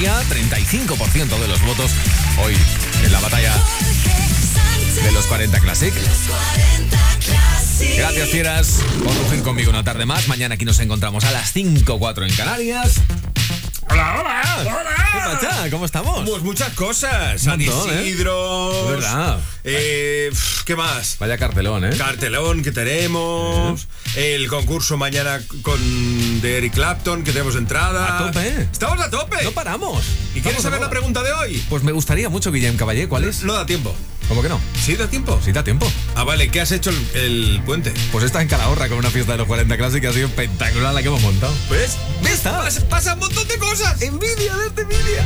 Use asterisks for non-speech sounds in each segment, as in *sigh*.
sopa fría, 35% de los votos hoy en la batalla de los 40 Classic. Gracias, fieras, por conmigo una tarde más. Mañana aquí nos encontramos a las 5.04 en Canarias. Hola, hola, hola. ¿Qué pasa? ¿Cómo estamos? Pues muchas cosas. San ¿eh? Isidro. Es verdad. Eh, ¿Qué más? Vaya cartelón, ¿eh? Cartelón que tenemos. El concurso mañana con de Eric Clapton, que tenemos entrada. A tope. Estamos a tope. No paramos. ¿Y quieres Estamos saber la pregunta de hoy? Pues me gustaría mucho, Guillem Caballé. ¿Cuál es? No da tiempo. ¿Cómo que no? ¿Sí da tiempo? Si da tiempo. Ah, vale. ¿Qué has hecho el, el puente? Pues está en Calahorra con una fiesta de los 40 Classic que ha sido espectacular la que hemos montado. ¿Ves? ¿Ves? Está. Pasa, pasa un montón de cosas. Envidia, darte envidia.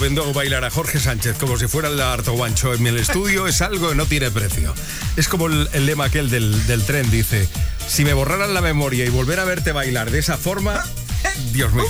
Viendo bailar a Jorge Sánchez como si fuera el harto guancho en el estudio es algo que no tiene precio. Es como el, el lema aquel del, del tren, dice, si me borraran la memoria y volver a verte bailar de esa forma, Dios mío.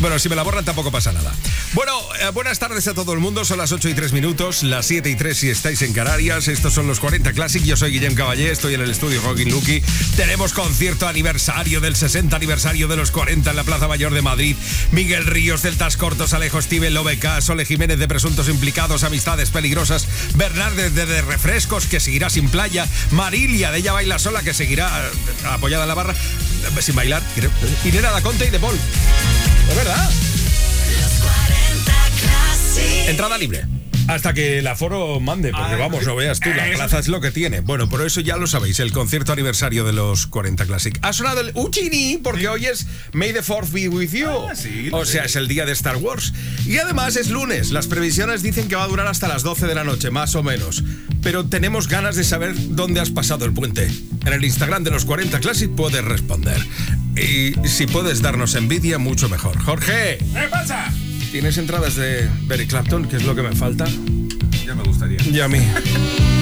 Bueno, si me la borran tampoco pasa nada. Bueno, eh, buenas tardes a todo el mundo. Son las 8 y 3 minutos, las 7 y 3 si estáis en Canarias. Estos son los 40 Classic. Yo soy Guillem Caballé, estoy en el estudio Joaquín Luqui. Tenemos concierto aniversario del 60 aniversario de los 40 en la Plaza Mayor de Madrid. Miguel Ríos del Tascortos, Alejo Steven, Lobeca, Sole Jiménez de Presuntos Implicados, Amistades Peligrosas, Bernardes de, de Refrescos, que seguirá sin playa, Marilia de Ella Baila Sola, que seguirá eh, apoyada en la barra, eh, sin bailar, creo. y Nena da Conte y de Paul. ¿Es verdad? Los 40 Classic. Entrada libre. Hasta que el aforo mande, porque vamos, no veas tú, la plaza es lo que tiene. Bueno, por eso ya lo sabéis, el concierto aniversario de los 40 Classic. Ha sonado el Uchini, porque hoy es May the Fourth be with you. Ah, sí, o sea, es el día de Star Wars. Y además es lunes. Las previsiones dicen que va a durar hasta las 12 de la noche, más o menos. Pero tenemos ganas de saber dónde has pasado el puente. En el Instagram de los 40 Classic puedes responder. Y si puedes darnos envidia, mucho mejor. Jorge, ¿Qué pasa? ¿Tienes entradas de Berry Clapton? que es lo que me falta? Ya me gustaría. Y a mí. *laughs*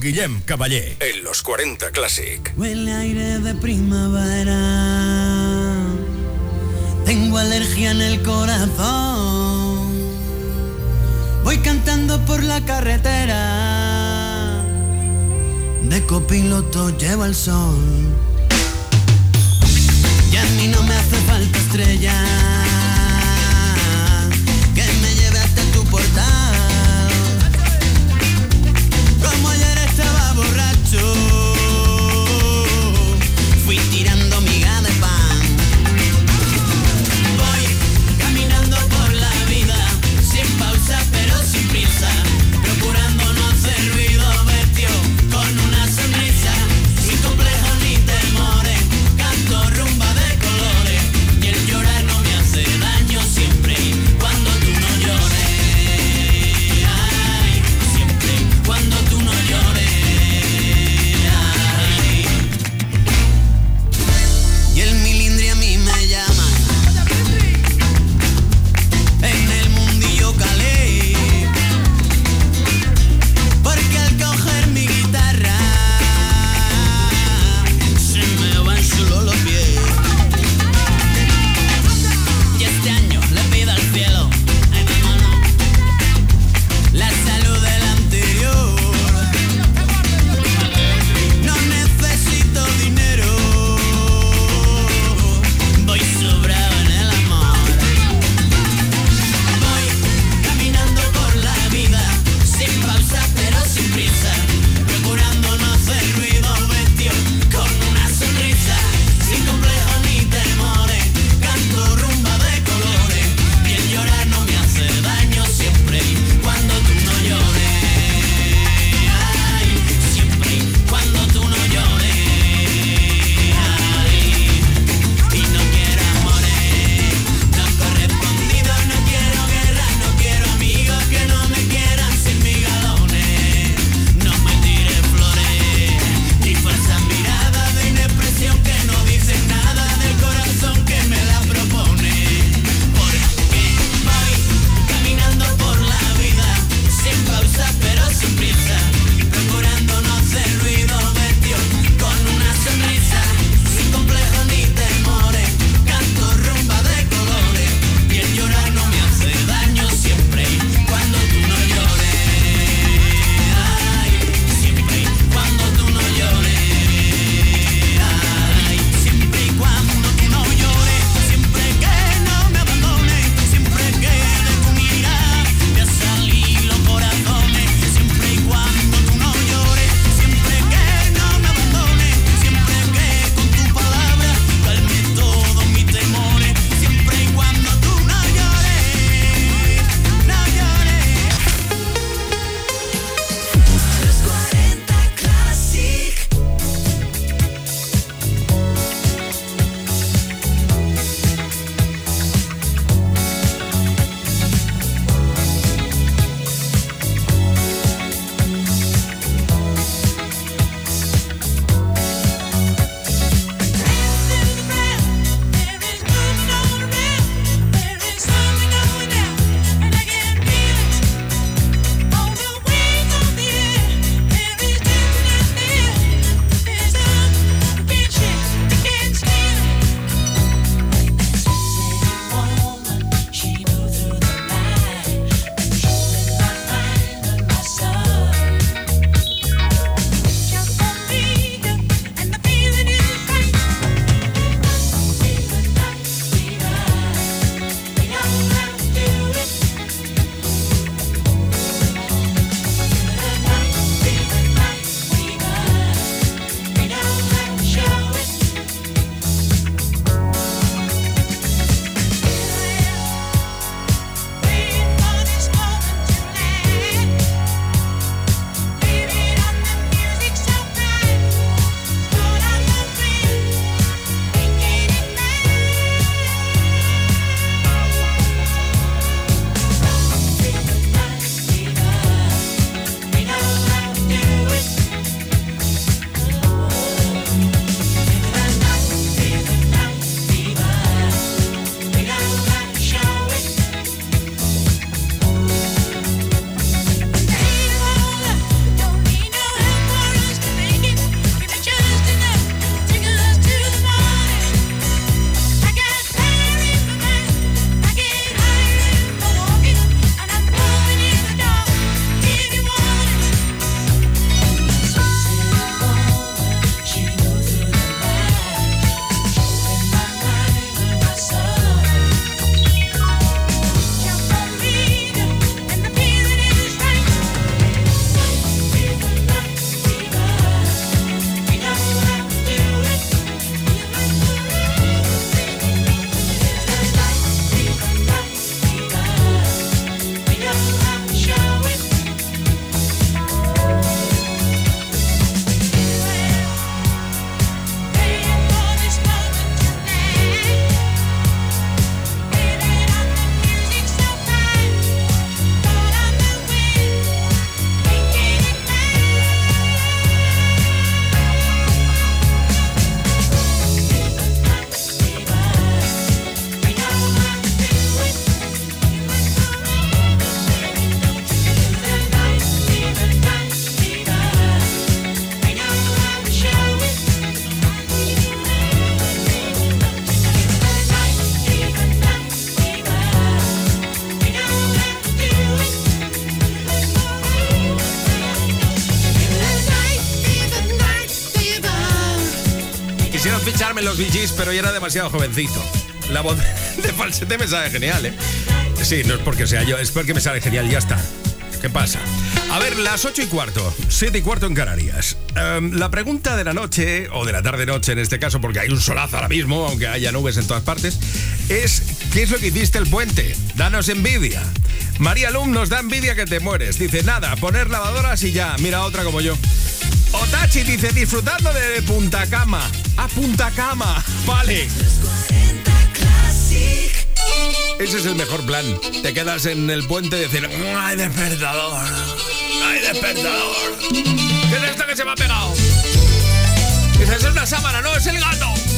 Con Guillem Caballé. En los 40 Classic. Huele aire de primavera. Tengo alergia en el corazón. Voy cantando por la carretera. De copiloto lleva el sol. Y a mí no me hace falta estrella. Pero ya era demasiado jovencito. La voz *laughs* de falsete me sale genial, ¿eh? Sí, no es porque sea yo, es porque me sale genial, ya está. ¿Qué pasa? A ver, las ocho y cuarto, siete y cuarto en Canarias. Em, la pregunta de la noche, o de la tarde-noche en este caso, porque hay un solazo ahora mismo, aunque haya nubes en todas partes, es: ¿qué es lo que hiciste el puente? Danos envidia. María Lum nos da envidia que te mueres. Dice: Nada, poner lavadoras y ya, mira otra como yo. Otachi dice: Disfrutando de Punta Cama. Punta Cama. Vale. Ese es el mejor plan. Te quedas en el puente y decir, ¡ay, despertador! ¡Ay, despertador! ¿Qué es esto que se me ha pegado? Esa es una sábana, no, es el gato.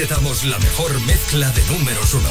te damos la mejor mezcla de números uno.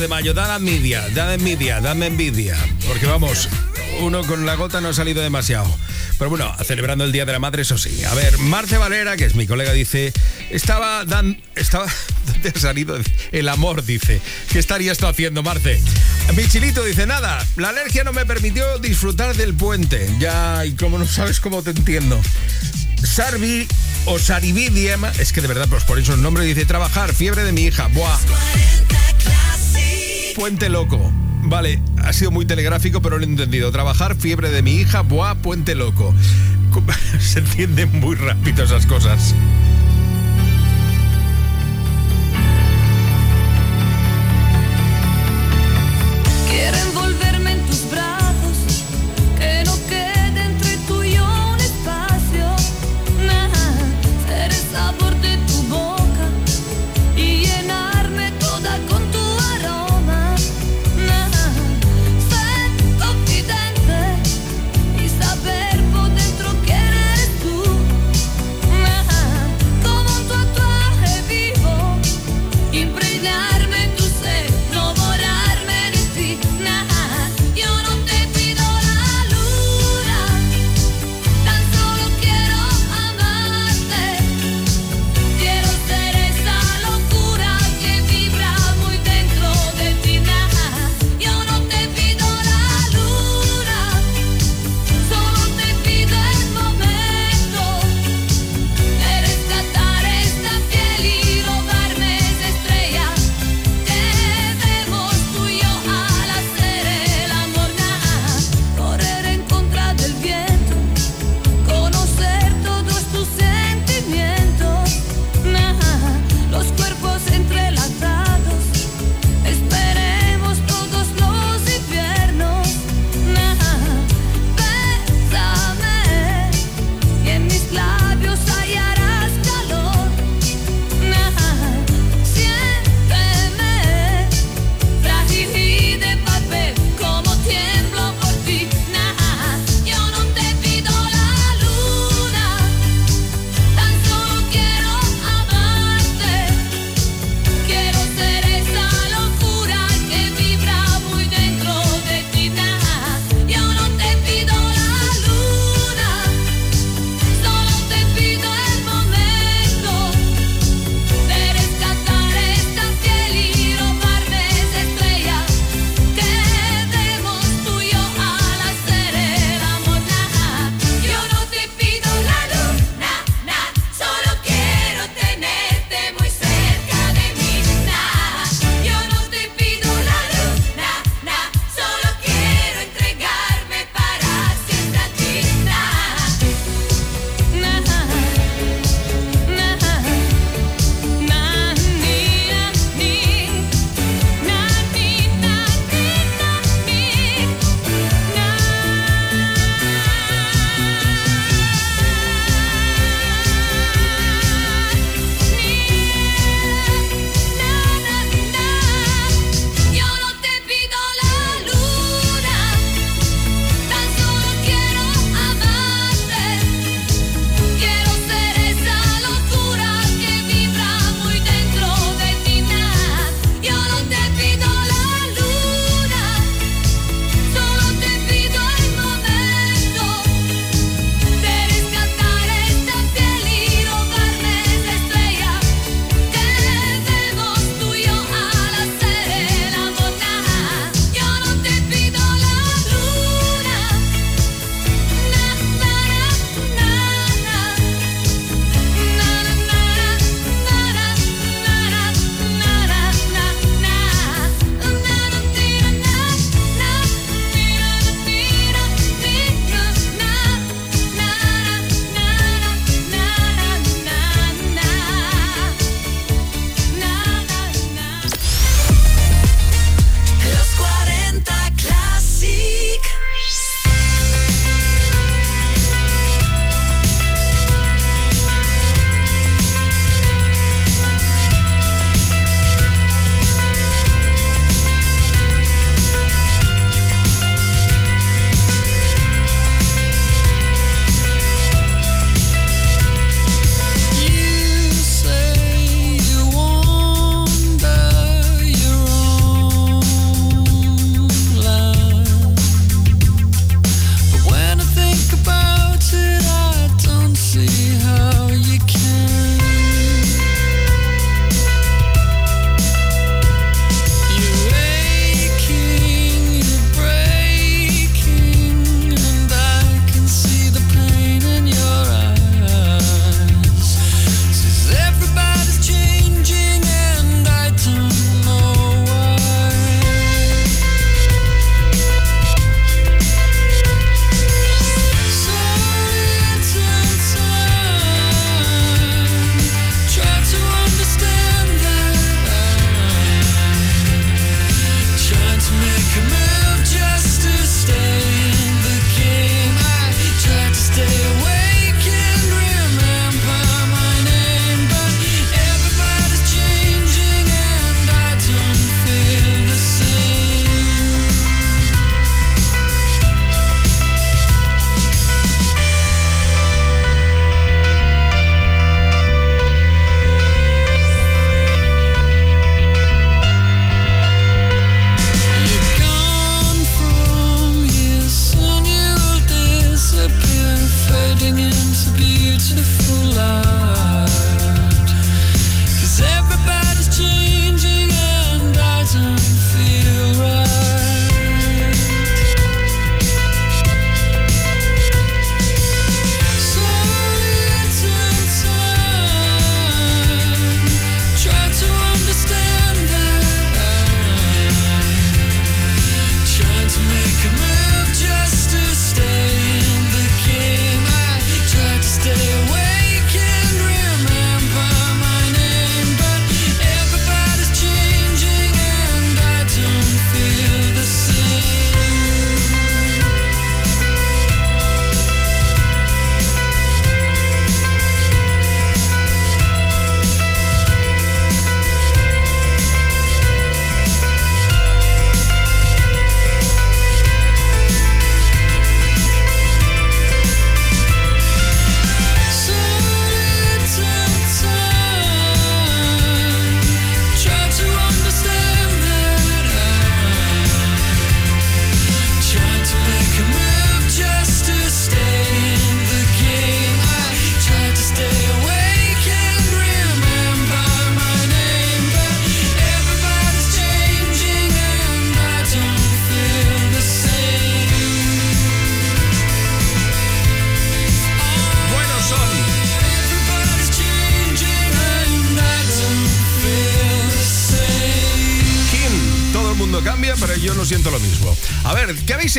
de mayo. Dad envidia, dad envidia, dame envidia. Porque vamos, uno con la gota no ha salido demasiado. Pero bueno, celebrando el Día de la Madre, eso sí. A ver, Marce Valera, que es mi colega, dice, estaba dan, estaba, *laughs* ¿dónde ha salido el amor? Dice, ¿qué estaría esto haciendo, Marce? Michilito dice, nada, la alergia no me permitió disfrutar del puente. Ya, y como no sabes cómo te entiendo. Sarvi o Sarividia, es que de verdad, pues por eso el nombre dice, trabajar, fiebre de mi hija. Puente Loco. Vale, ha sido muy telegráfico, pero lo he entendido. Trabajar, fiebre de mi hija, buah, puente loco. *laughs* Se entienden muy rápido esas cosas.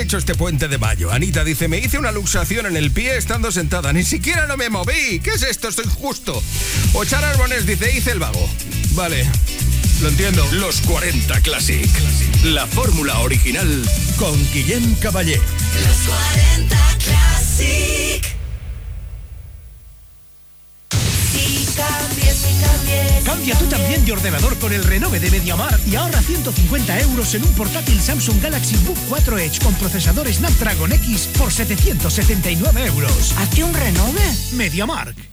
Hecho este puente de mayo? Anita dice, me hice una luxación en el pie estando sentada. Ni siquiera no me moví. ¿Qué es esto? Estoy justo. O Chara Arbones dice, hice el vago. Vale, lo entiendo. Los 40 Classic. La fórmula original con Guillem Caballé. Los 40 Classic. Ordenador con el renove de MediaMark y ahorra 150 euros en un portátil Samsung Galaxy Book 4 Edge con procesador Snapdragon X por 779 euros. ¿Hazte un renove? MediaMark.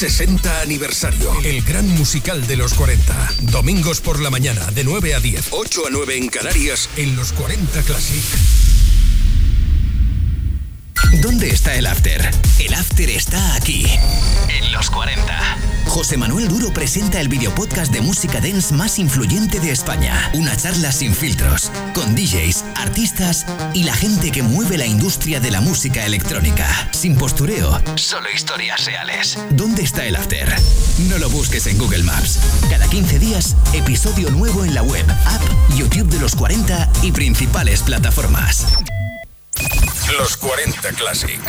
60 aniversario. El gran musical de los 40. Domingos por la mañana de 9 a 10. 8 a 9 en Canarias en los 40 Classic. ¿Dónde está el after? El after está aquí, en los 40. José Manuel Duro presenta el videopodcast de música dance más influyente de España. Una charla sin filtros, con DJs, artistas y la gente que mueve la industria de la música electrónica. Sin postureo, solo historias reales. ¿Dónde está el after? No lo busques en Google Maps. Cada 15 días, episodio nuevo en la web, app, YouTube de los 40 y principales plataformas. Los 40 Classic.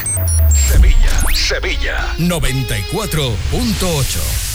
Sevilla, Sevilla. 94.8.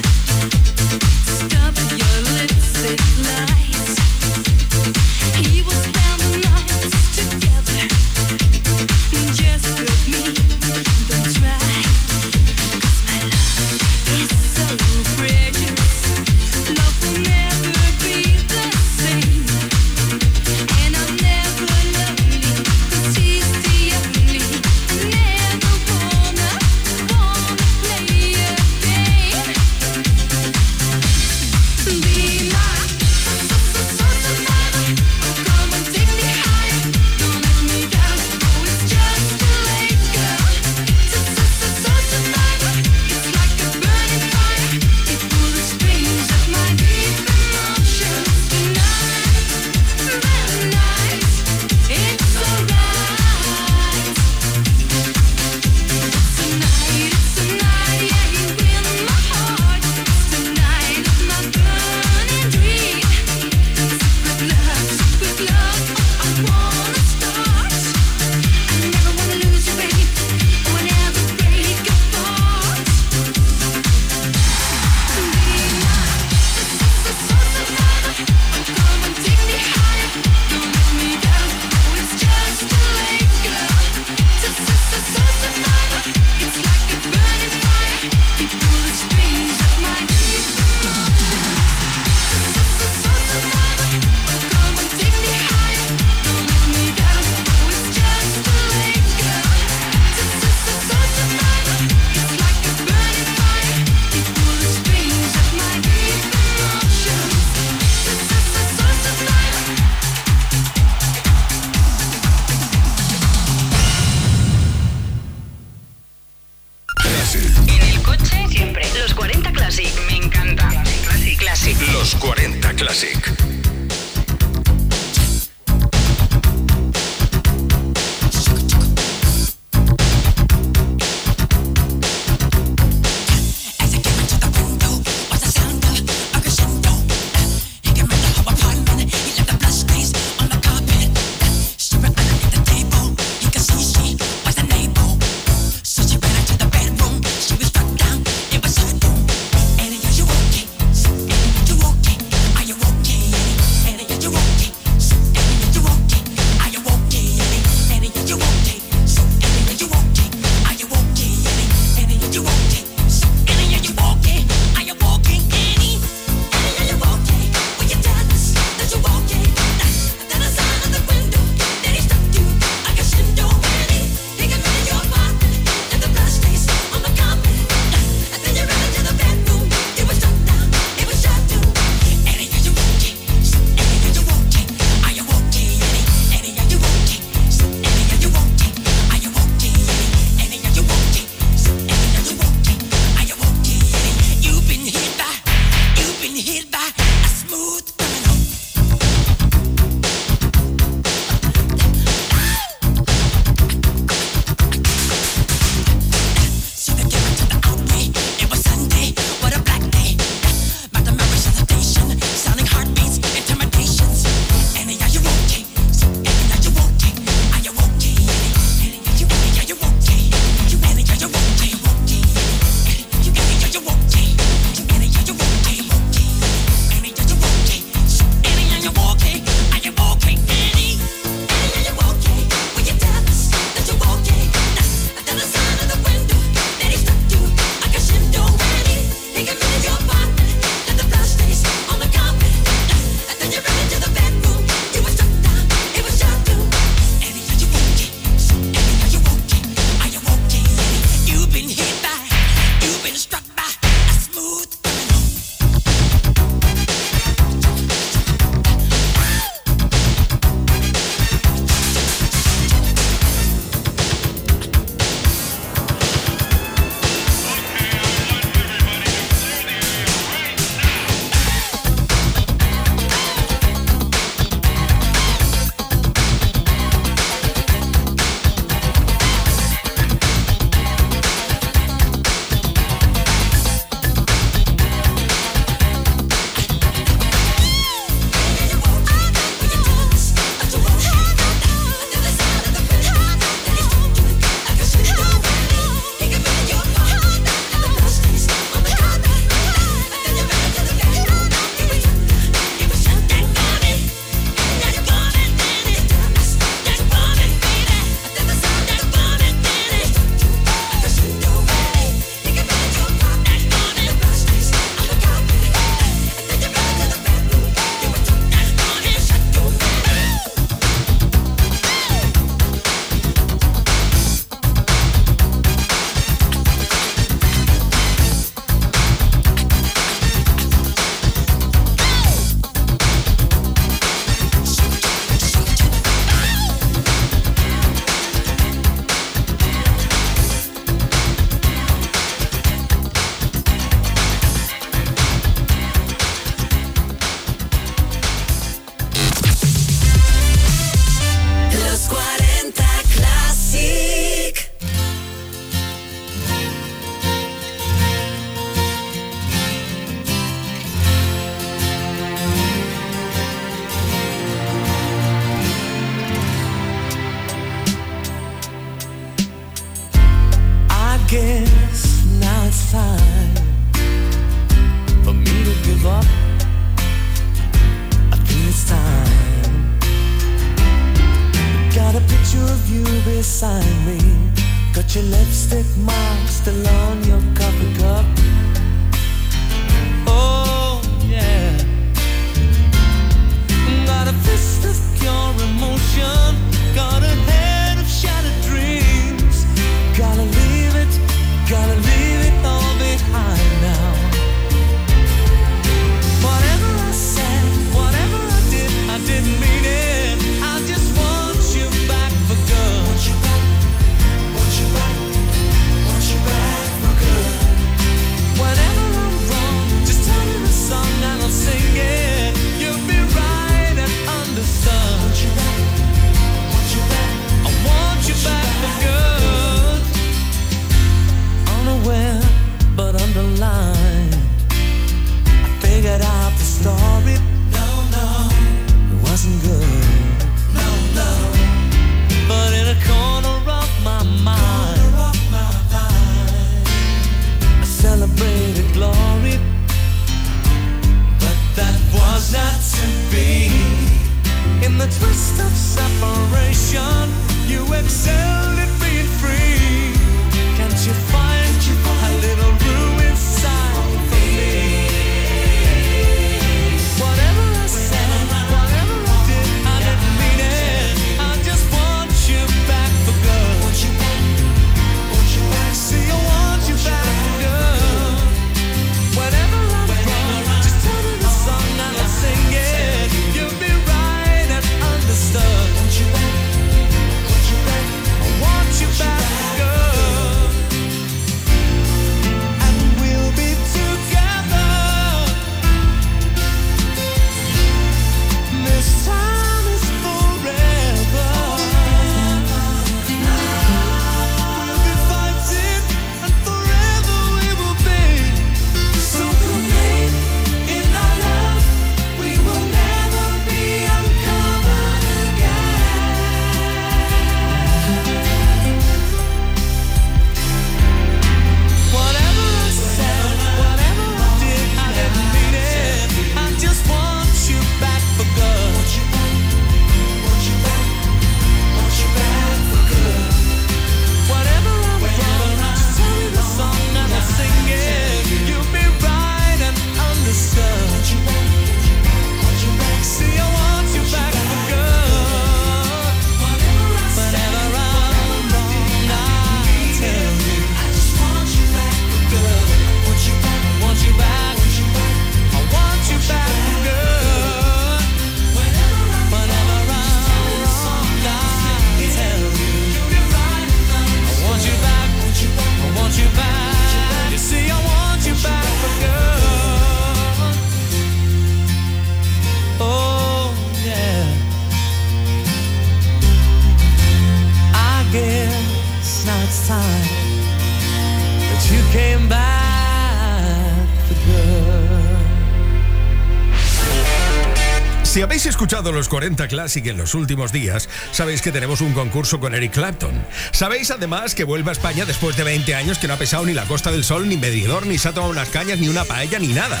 los 40 Classic en los últimos días, sabéis que tenemos un concurso con Eric Clapton. Sabéis además que vuelve a España después de 20 años que no ha pesado ni la Costa del Sol, ni Medidor, ni se ha tomado unas cañas, ni una paella, ni nada.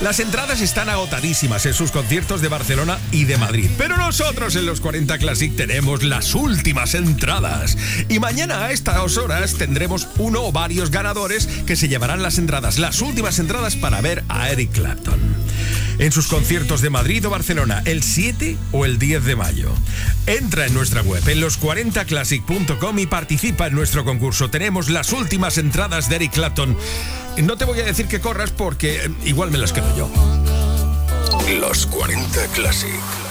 Las entradas están agotadísimas en sus conciertos de Barcelona y de Madrid. Pero nosotros en los 40 Classic tenemos las últimas entradas. Y mañana a estas horas tendremos uno o varios ganadores que se llevarán las entradas, las últimas entradas para ver a Eric Clapton en sus conciertos de Madrid o Barcelona el 7 o el 10 de mayo. Entra en nuestra web en los40classic.com y participa en nuestro concurso. Tenemos las últimas entradas de Eric Clapton. No te voy a decir que corras porque eh, igual me las quedo yo. Los 40 Classic.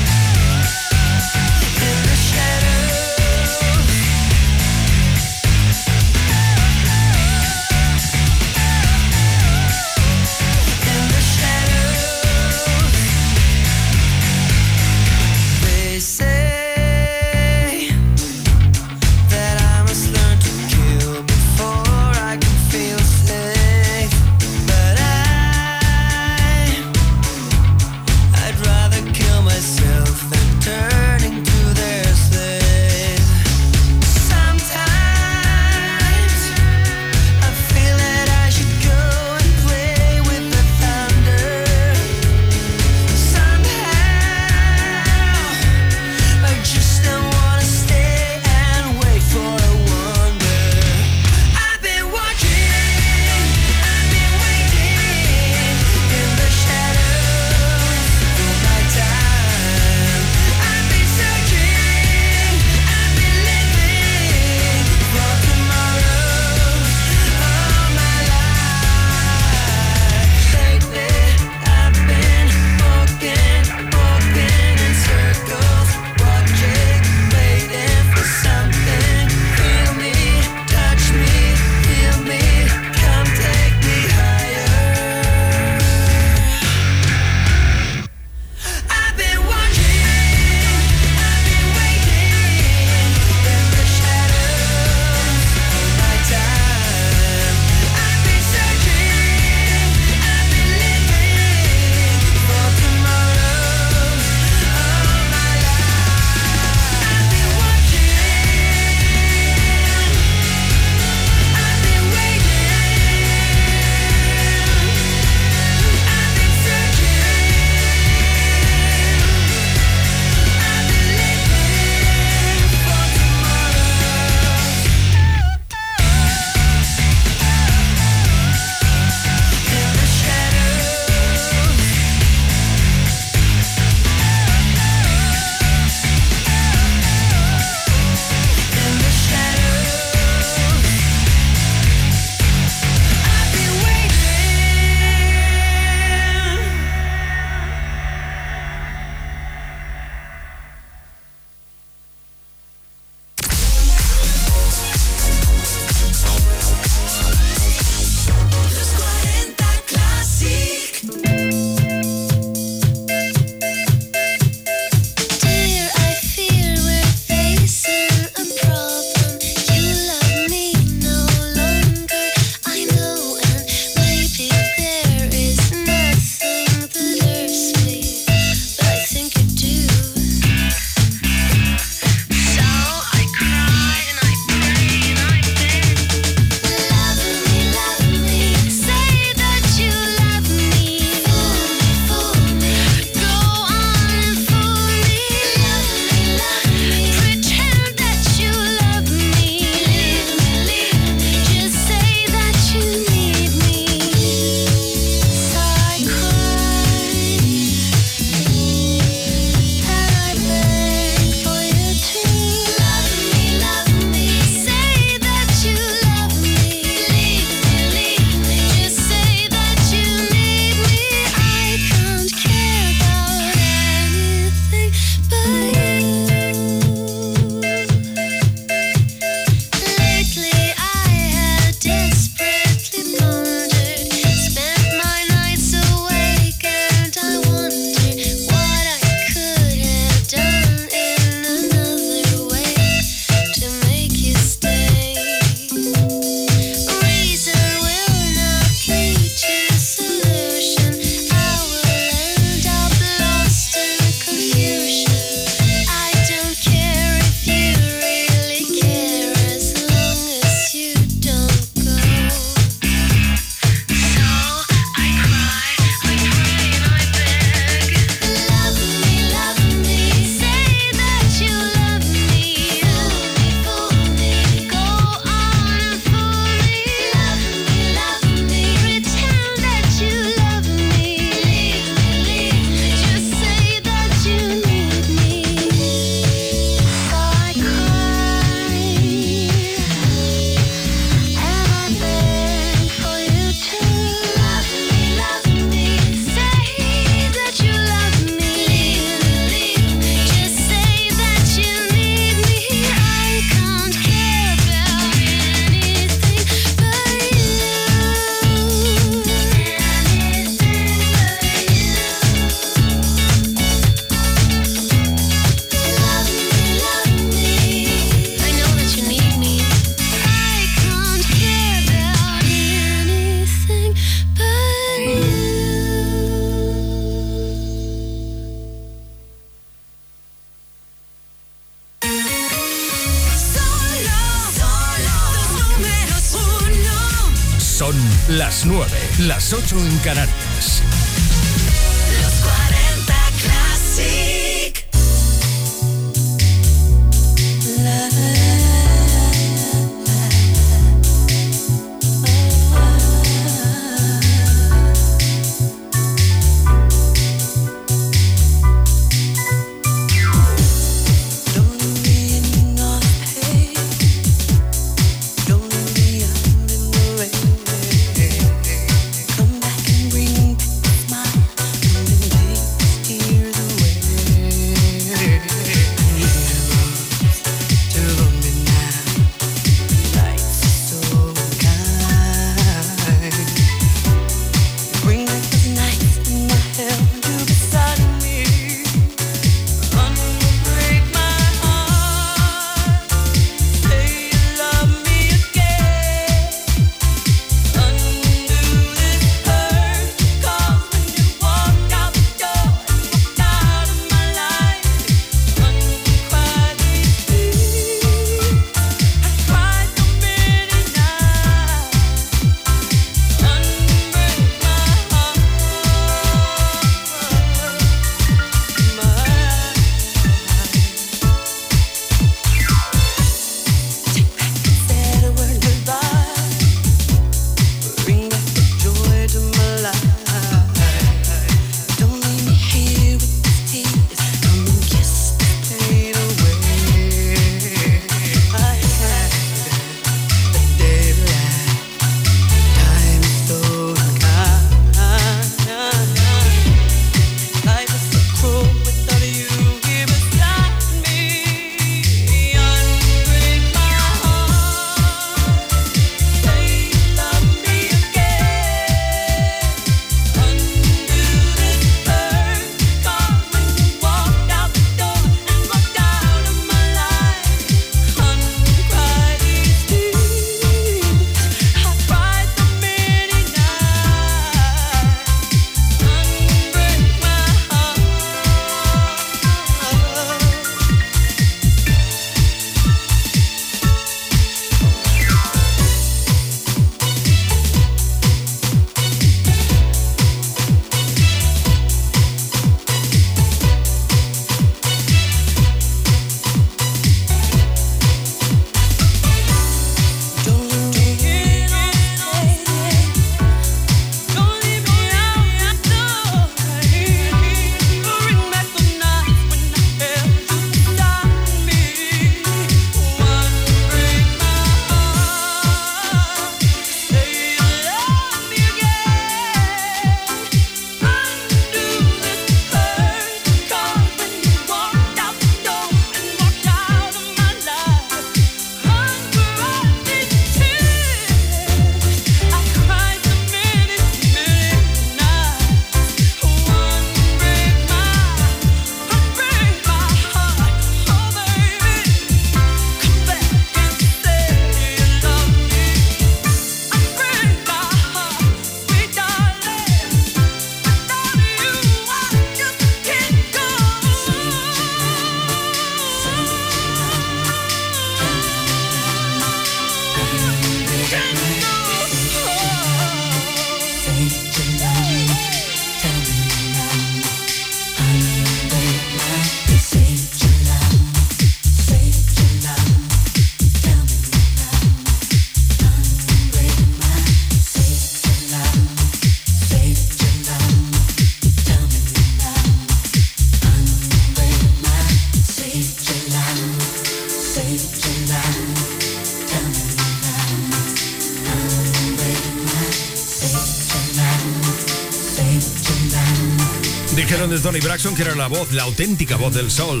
Braxton que era la voz, la auténtica voz del sol.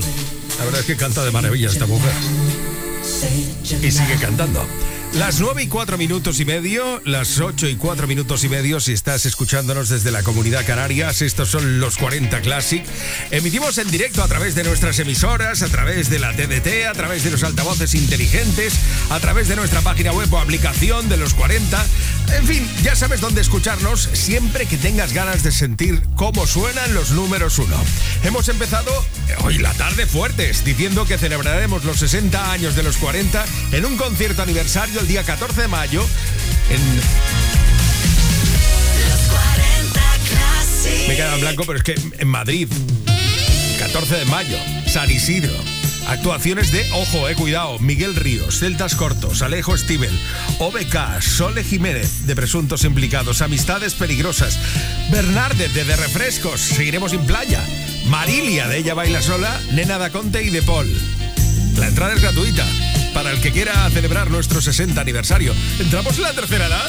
La verdad es que canta de maravilla esta mujer. Y sigue cantando. Las 9 y 4 minutos y medio, las 8 y 4 minutos y medio, si estás escuchándonos desde la comunidad Canarias, estos son los 40 Classic. Emitimos en directo a través de nuestras emisoras, a través de la TDT, a través de los altavoces inteligentes, a través de nuestra página web o aplicación de los 40. En fin, ya sabes dónde escucharnos siempre que tengas ganas de sentir cómo suenan los números uno. Hemos empezado eh, hoy la tarde fuertes, diciendo que celebraremos los 60 años de los 40 en un concierto aniversario el día 14 de mayo en... Me queda en blanco, pero es que en Madrid, 14 de mayo, San Isidro. Actuaciones de, ojo, eh, cuidado, Miguel Ríos, Celtas Cortos, Alejo Stivel, OBK, Sole Jiménez, de presuntos implicados. Amistades peligrosas. Bernardet de, Refrescos. Seguiremos sin playa. Marilia de Ella Baila Sola. Nena da Conte y de Paul. La entrada es gratuita. Para el que quiera celebrar nuestro 60 aniversario. ¿Entramos en la tercera edad?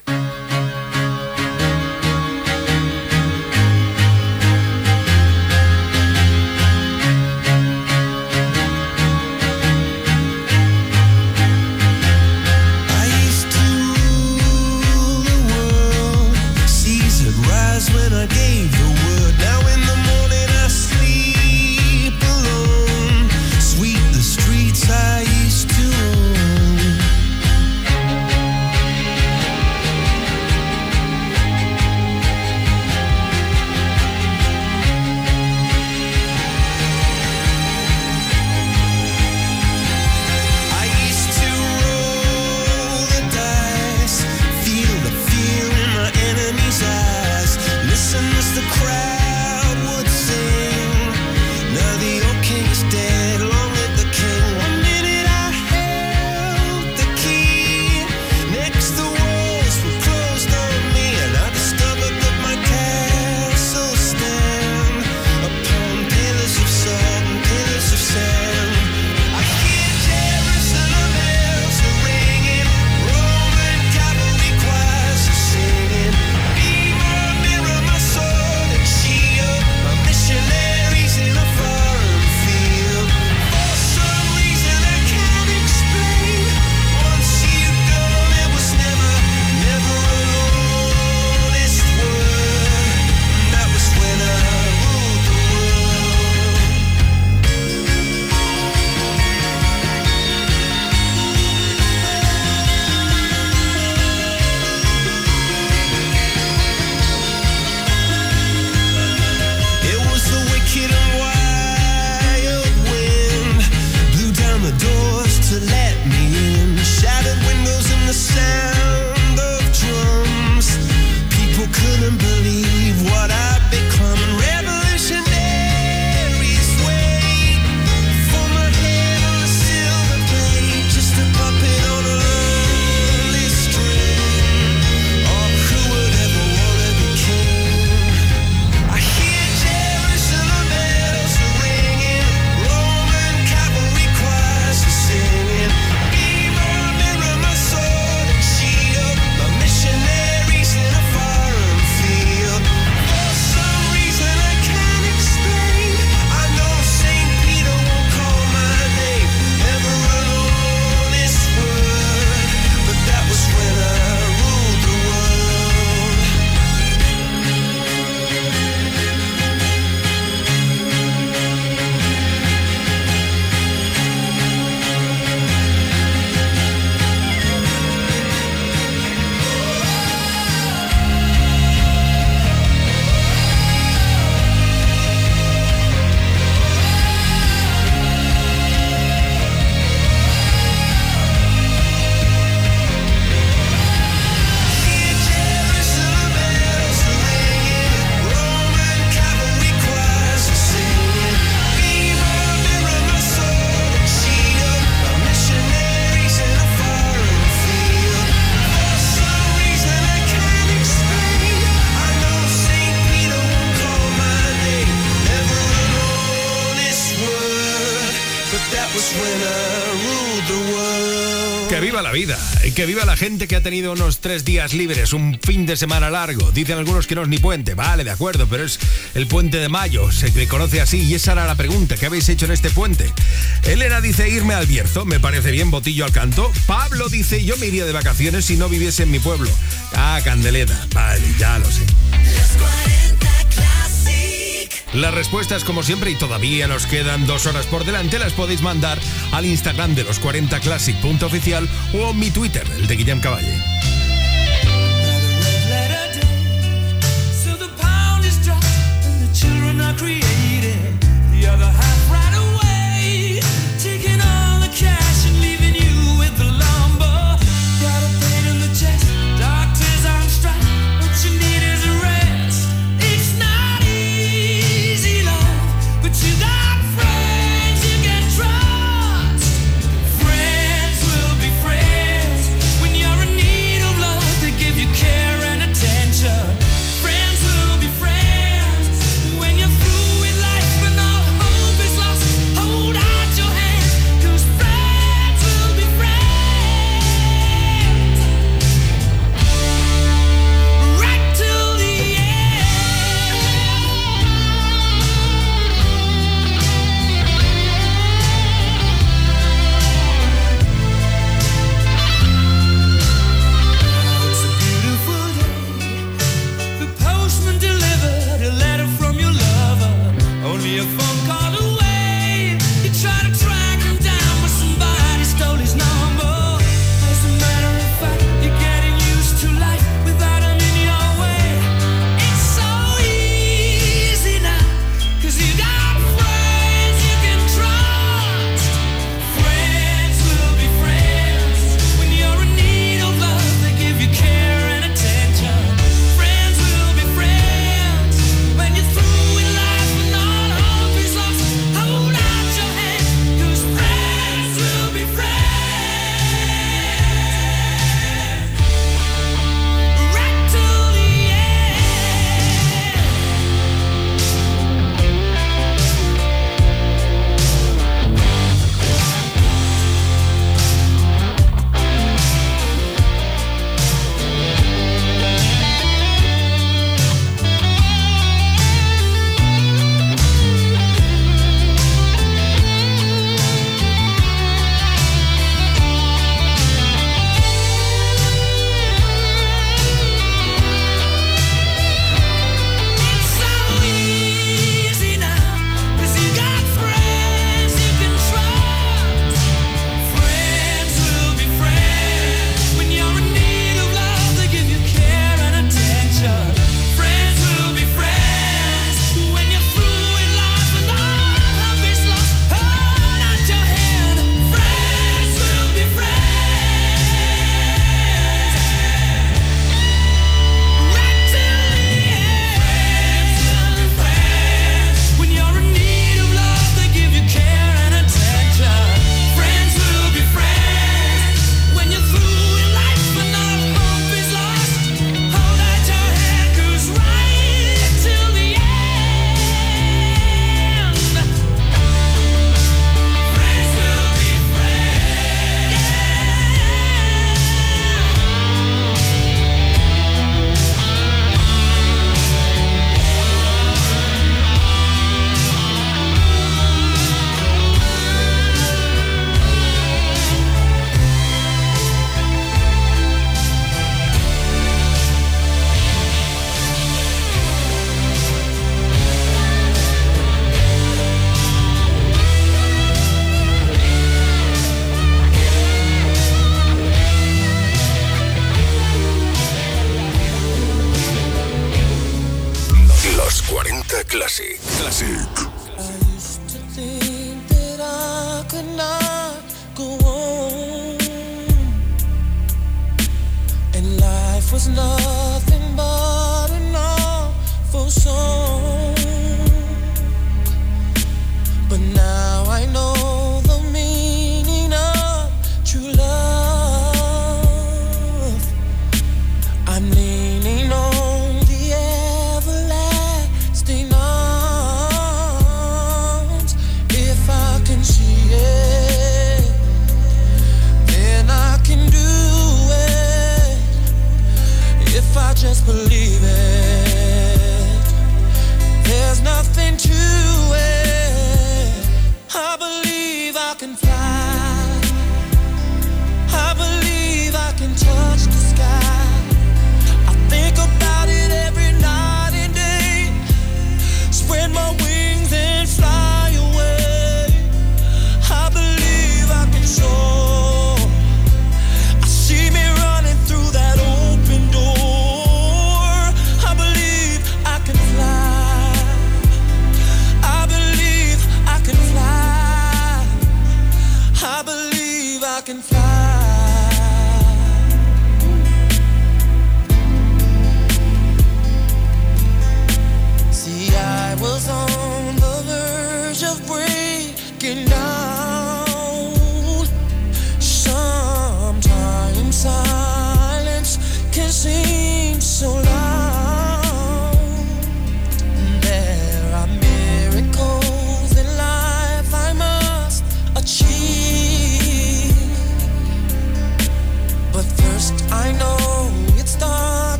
Eh, que viva la gente que ha tenido unos tres días libres, un fin de semana largo. Dicen algunos que no es ni puente. Vale, de acuerdo, pero es el puente de mayo. Se le conoce así y esa era la pregunta. ¿Qué habéis hecho en este puente? Elena dice irme al Bierzo. Me parece bien, botillo al canto. Pablo dice yo me iría de vacaciones si no viviese en mi pueblo. Ah, Candeleta. Vale, ya lo sé. Las respuestas, como siempre, y todavía nos quedan dos horas por delante, las podéis mandar al Instagram de los 40classic.oficial o mi Twitter, el de Guillem Caballe.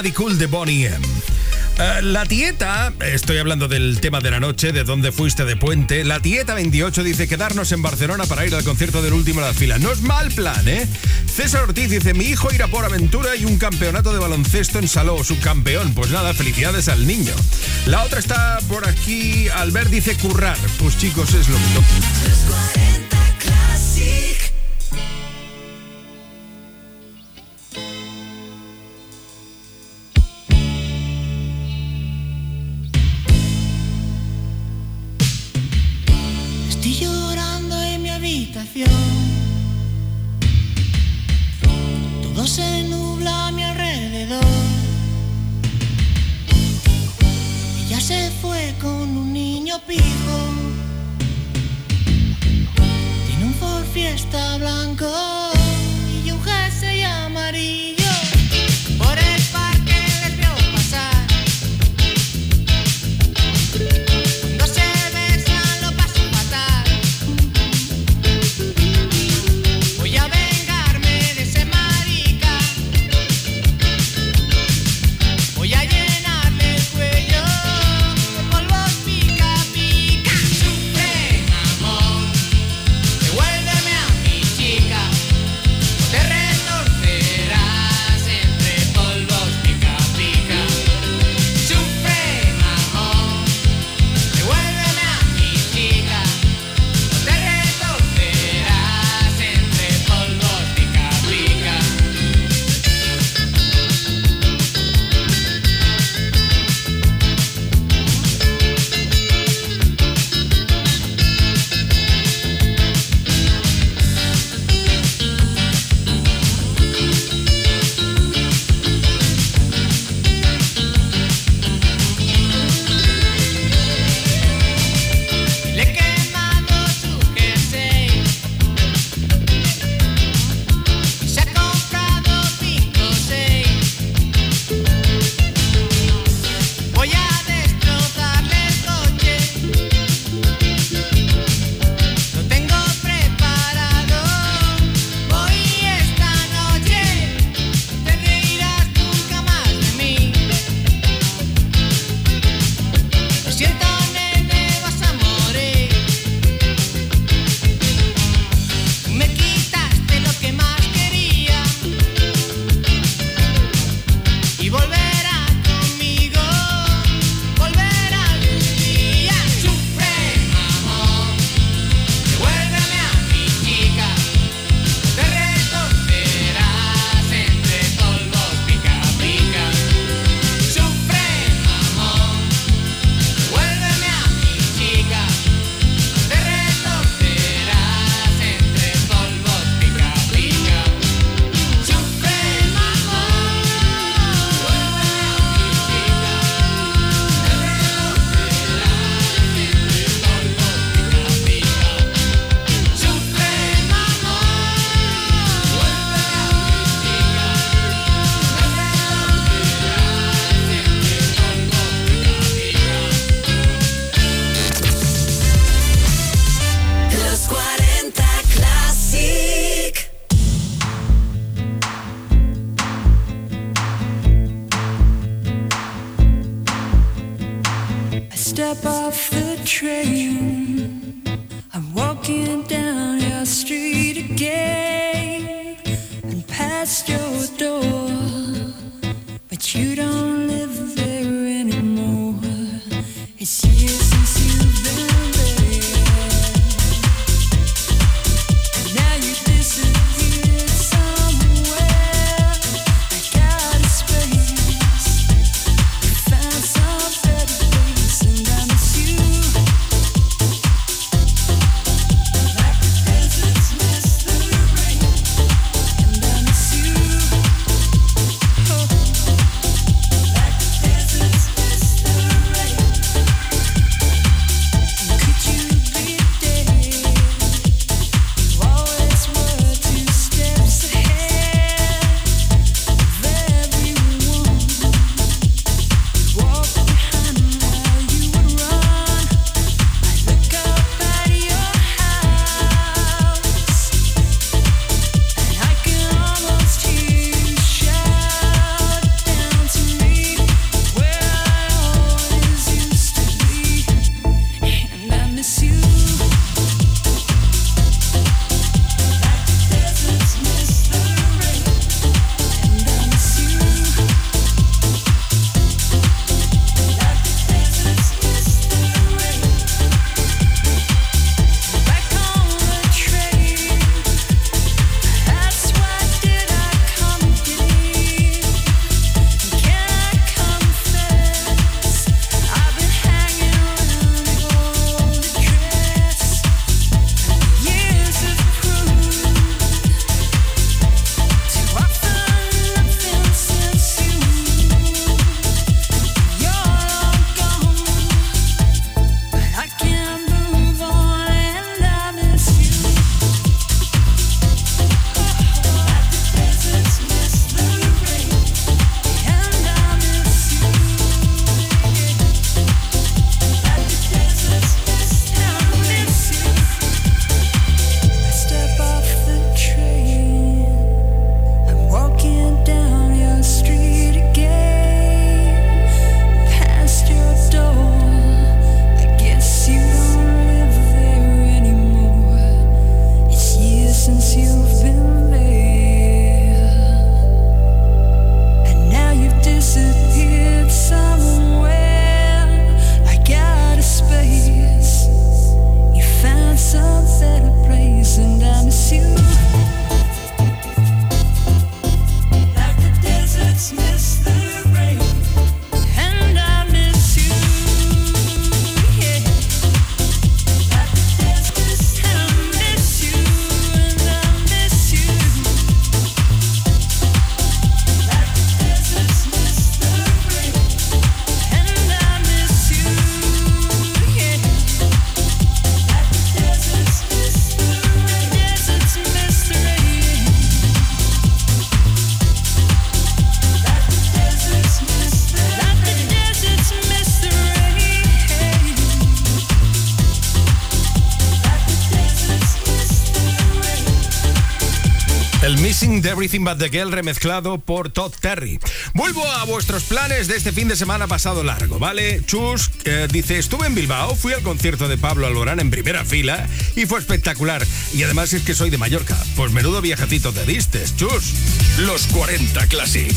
Daddy Cool de Bonnie eh, la Tieta, estoy hablando del tema de la noche, de dónde fuiste de puente. La Tieta 28 dice quedarnos en Barcelona para ir al concierto del último de la fila. No es mal plan, ¿eh? César Ortiz dice: Mi hijo irá por aventura y un campeonato de baloncesto en Saló, subcampeón. Pues nada, felicidades al niño. La otra está por aquí. Albert dice: currar. Pues chicos, es lo mismo. Everything But The Girl remezclado por Todd Terry. Vuelvo a vuestros planes de este fin de semana pasado largo, ¿vale? Chus eh, dice, estuve en Bilbao, fui al concierto de Pablo Alborán en primera fila y fue espectacular. Y además es que soy de Mallorca. Pues menudo viajecito te diste, Chus. Los 40 Classic.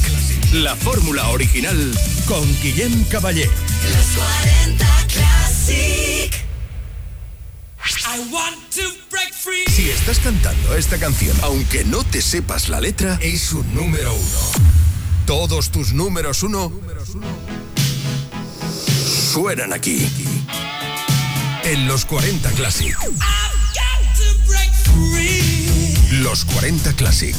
La fórmula original con Guillem Caballé. Los 40 Classic. I want to estás cantando esta canción, aunque no te sepas la letra, es un número uno. Todos tus números uno suenan aquí. En los 40 Classic. Los 40 Classic.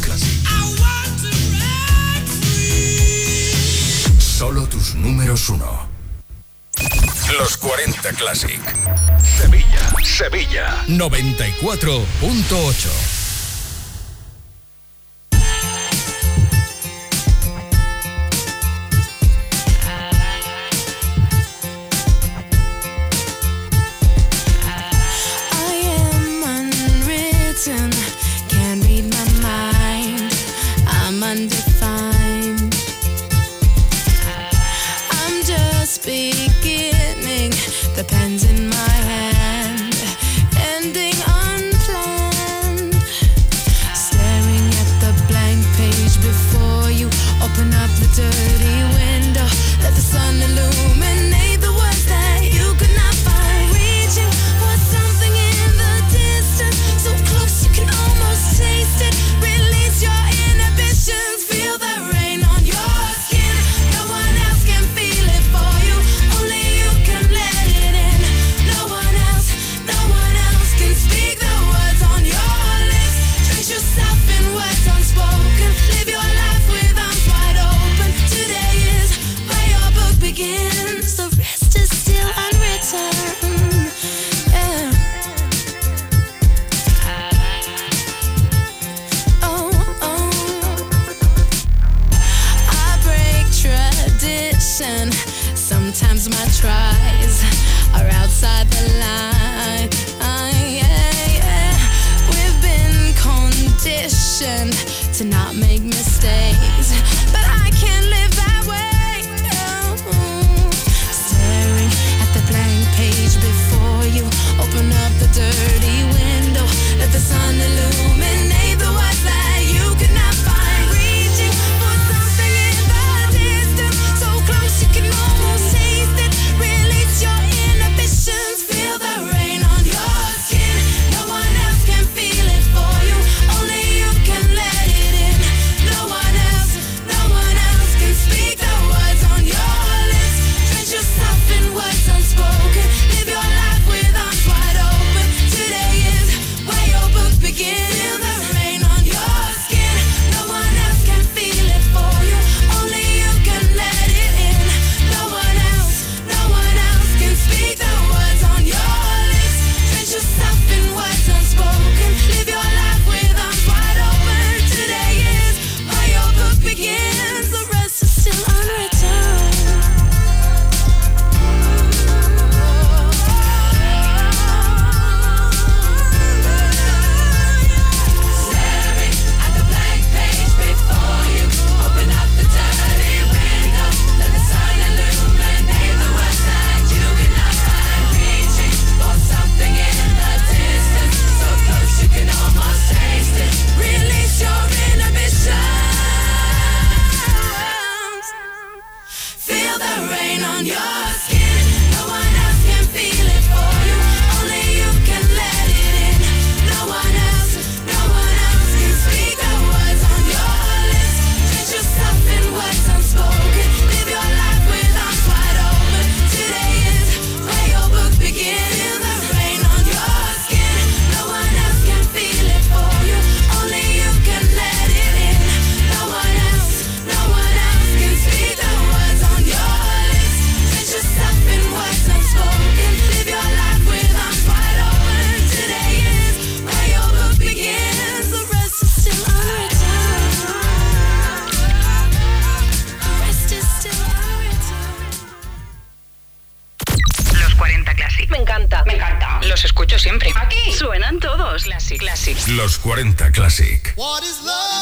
Solo tus números uno. Los 40 Classic. Sevilla. Sevilla. 94.8. 40 Classic. What is love?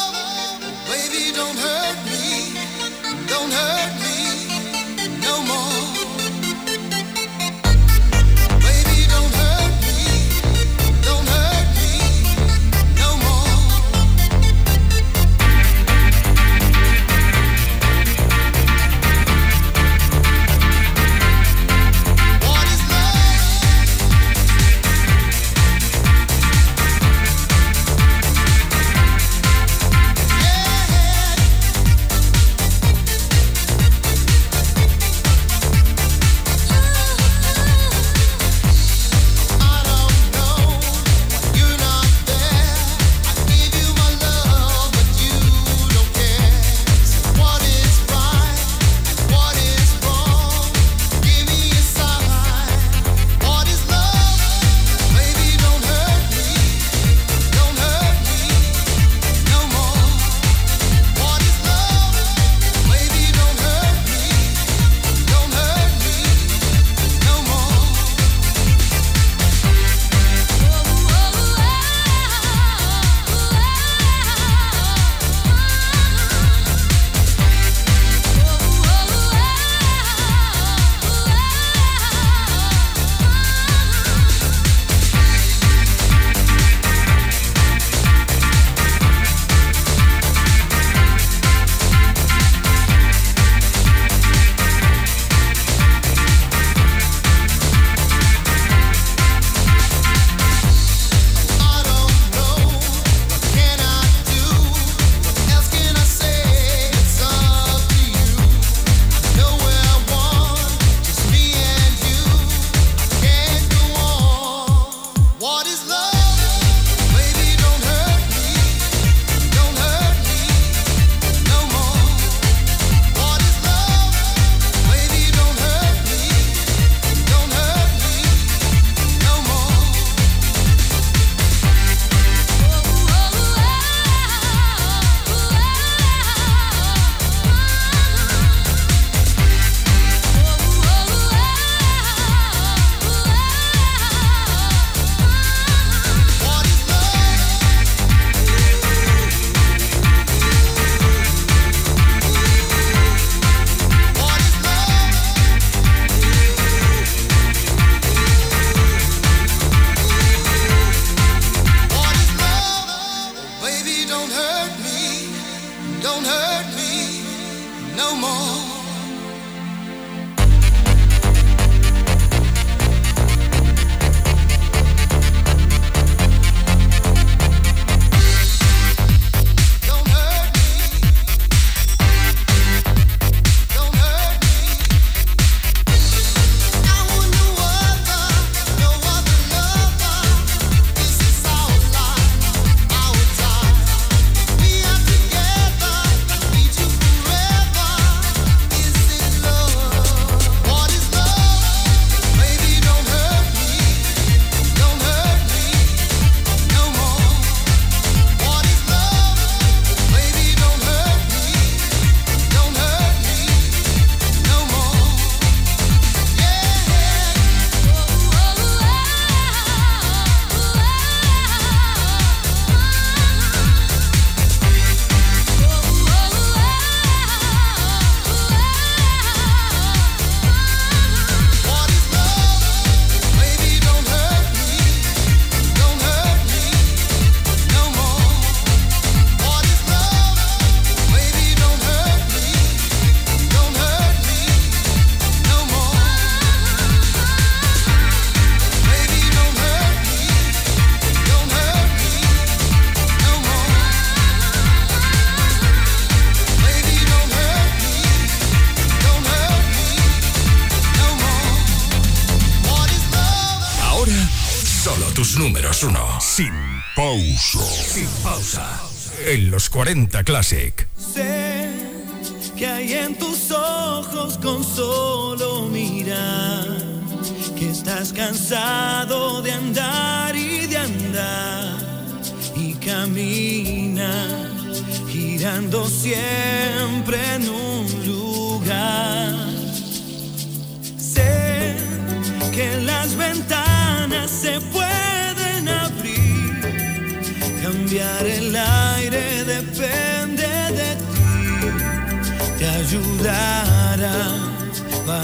40 Classic.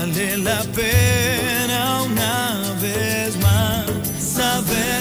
Vale la pena una vez más saber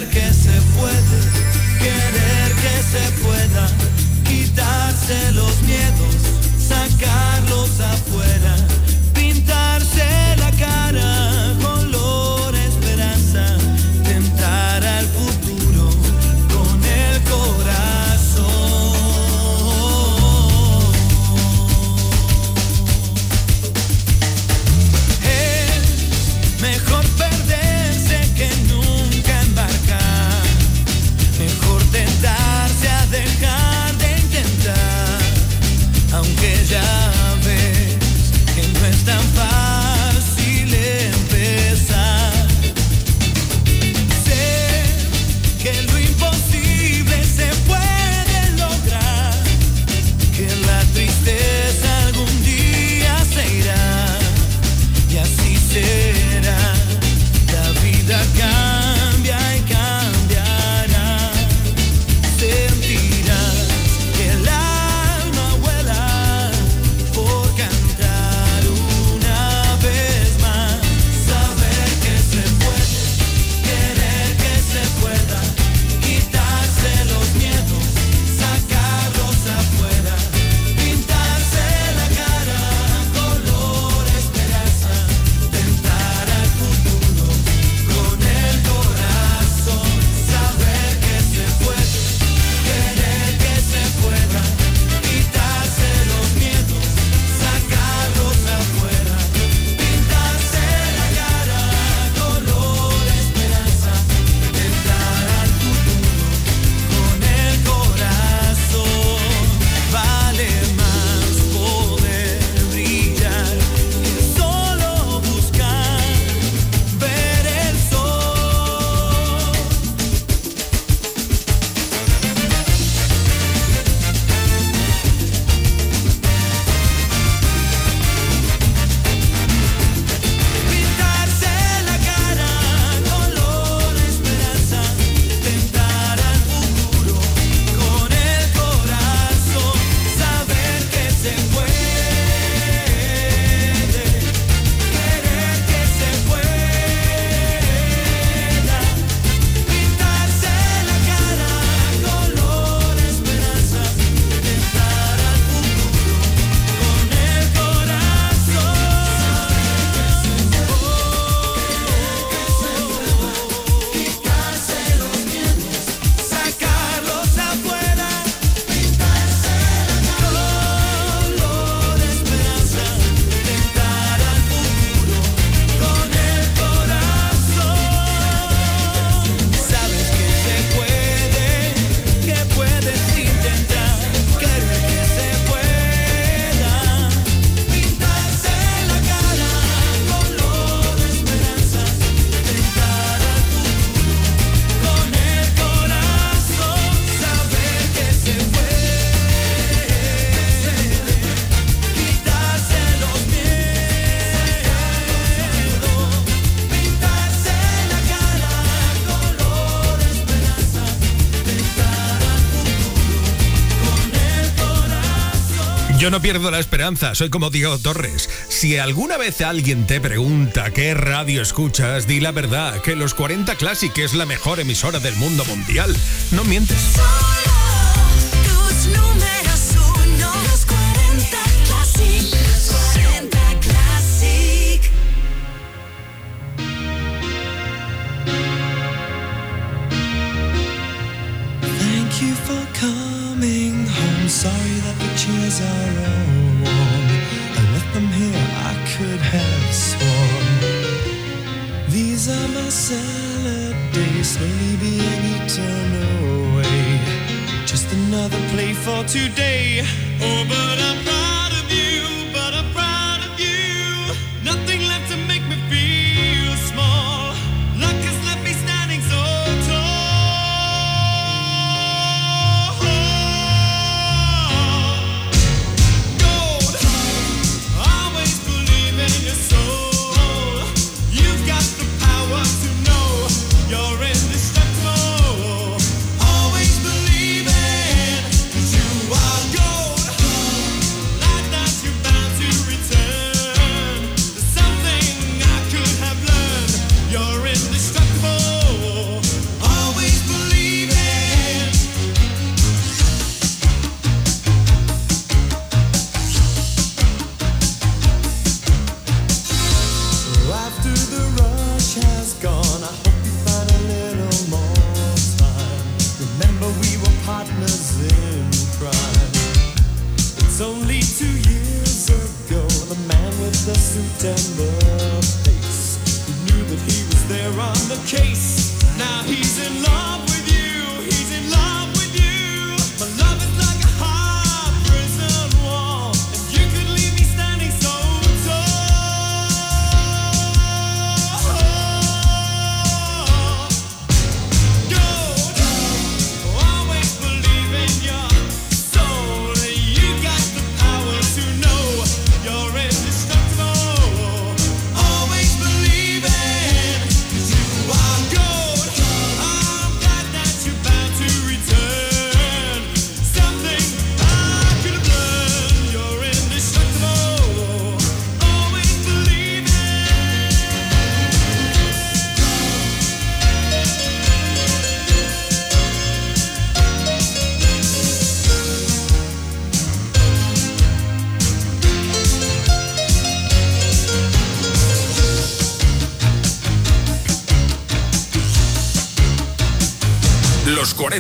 Yo no pierdo la esperanza, soy como Diego Torres. Si alguna vez alguien te pregunta qué radio escuchas, di la verdad, que los 40 Classic es la mejor emisora del mundo mundial. No mientes.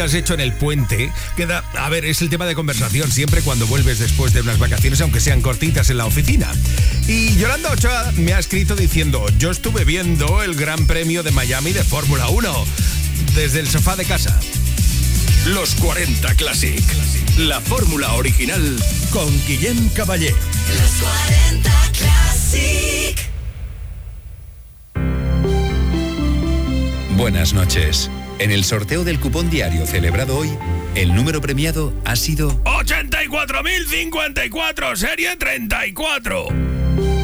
Que has hecho en el puente? Queda, a ver, es el tema de conversación siempre cuando vuelves después de unas vacaciones, aunque sean cortitas en la oficina. Y Yolanda Ochoa me ha escrito diciendo, yo estuve viendo el Gran Premio de Miami de Fórmula 1 desde el sofá de casa. Los 40 Classic. La fórmula original con Guillem Caballé. Los 40 Classic. Buenas noches. En el sorteo del cupón diario celebrado hoy, el número premiado ha sido 84.054, serie 34.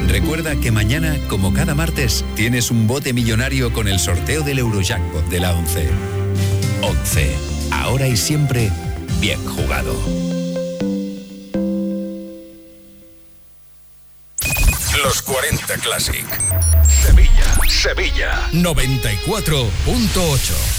Recuerda que mañana, como cada martes, tienes un bote millonario con el sorteo del Eurojackpot de la 11. 11. Ahora y siempre, bien jugado. Los 40 Classic. Sevilla, Sevilla. 94.8.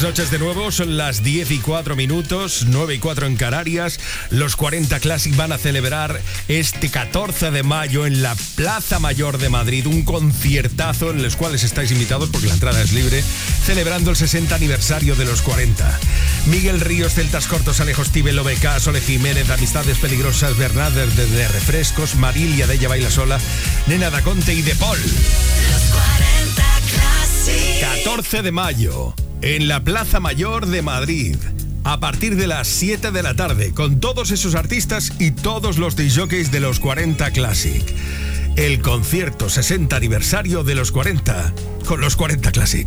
Buenas noches de nuevo, son las 10 y 4 minutos, 9 y 4 en Canarias. Los 40 Classic van a celebrar este 14 de mayo en la Plaza Mayor de Madrid un conciertazo en los cuales estáis invitados porque la entrada es libre, celebrando el 60 aniversario de los 40. Miguel Ríos, Celtas Cortos, Alejos Tibe, Lobeca, Sole Jiménez, Amistades Peligrosas, Bernarder de, Refrescos, Marilia de Ella Baila Sola, Nena Daconte y De Paul. Los 40 Classic. 14 de mayo en la Plaza Mayor de Madrid a partir de las 7 de la tarde con todos esos artistas y todos los DJs de los 40 Classic. El concierto 60 aniversario de los 40 con los 40 Classic.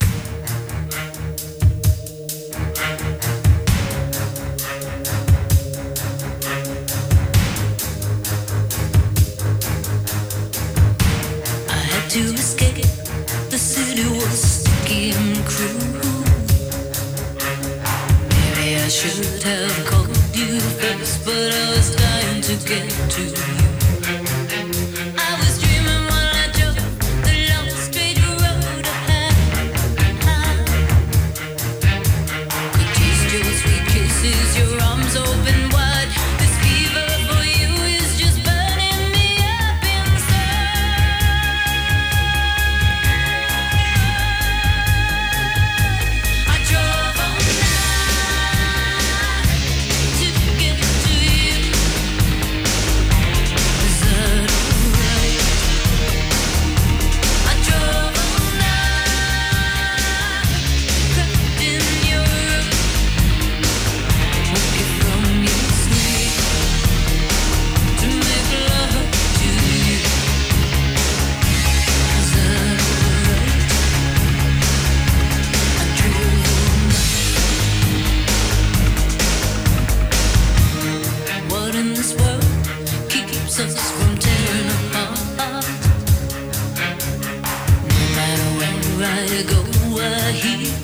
Go, I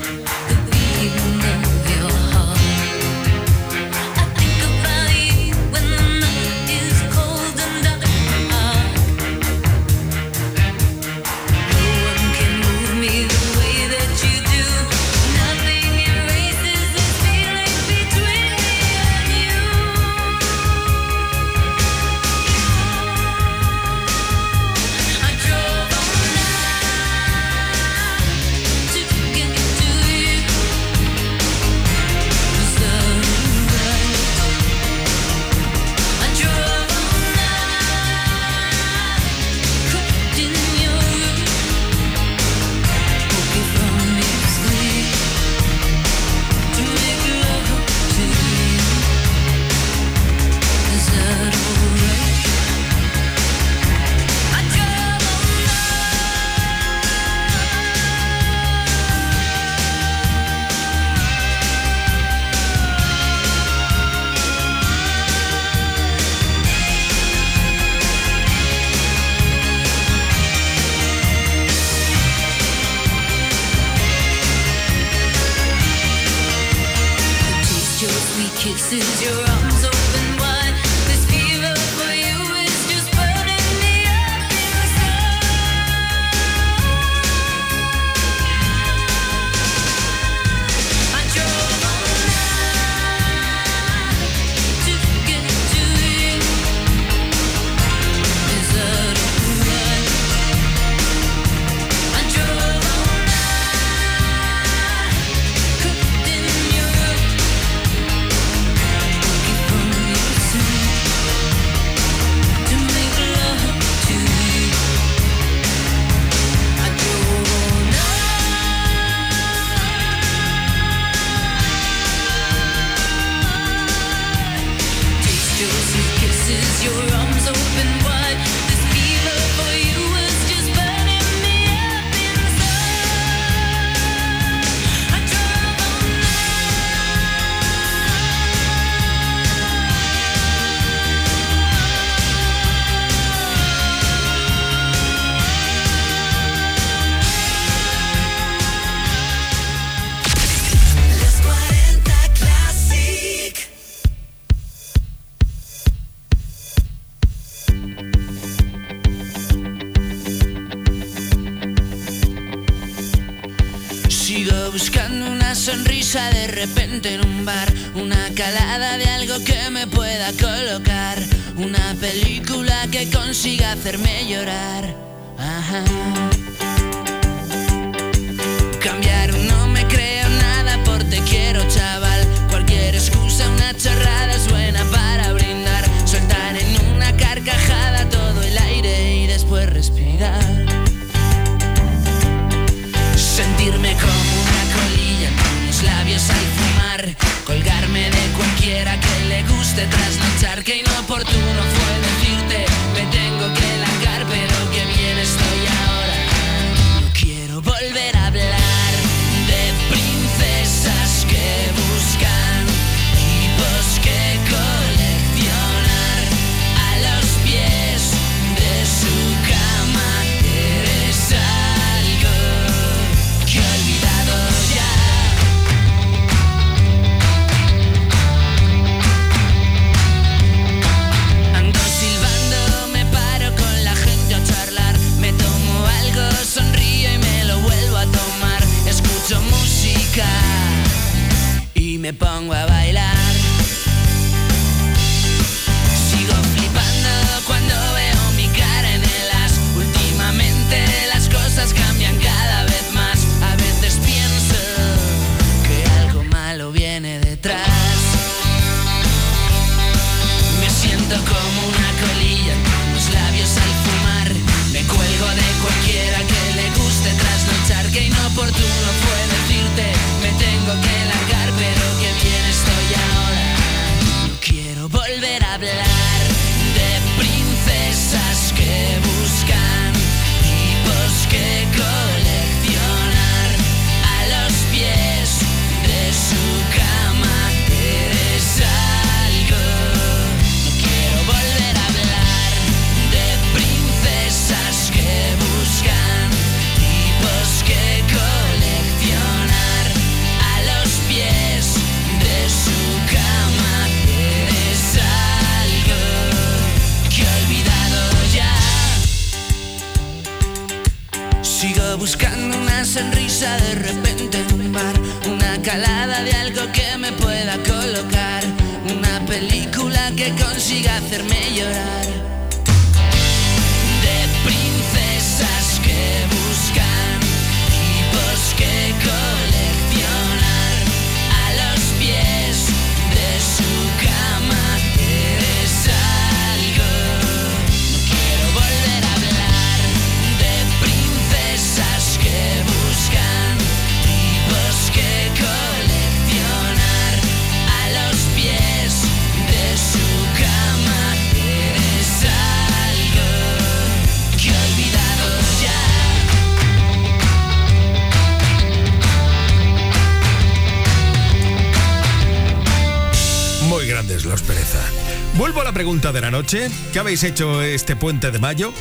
¿Qué habéis hecho este puente de mayo?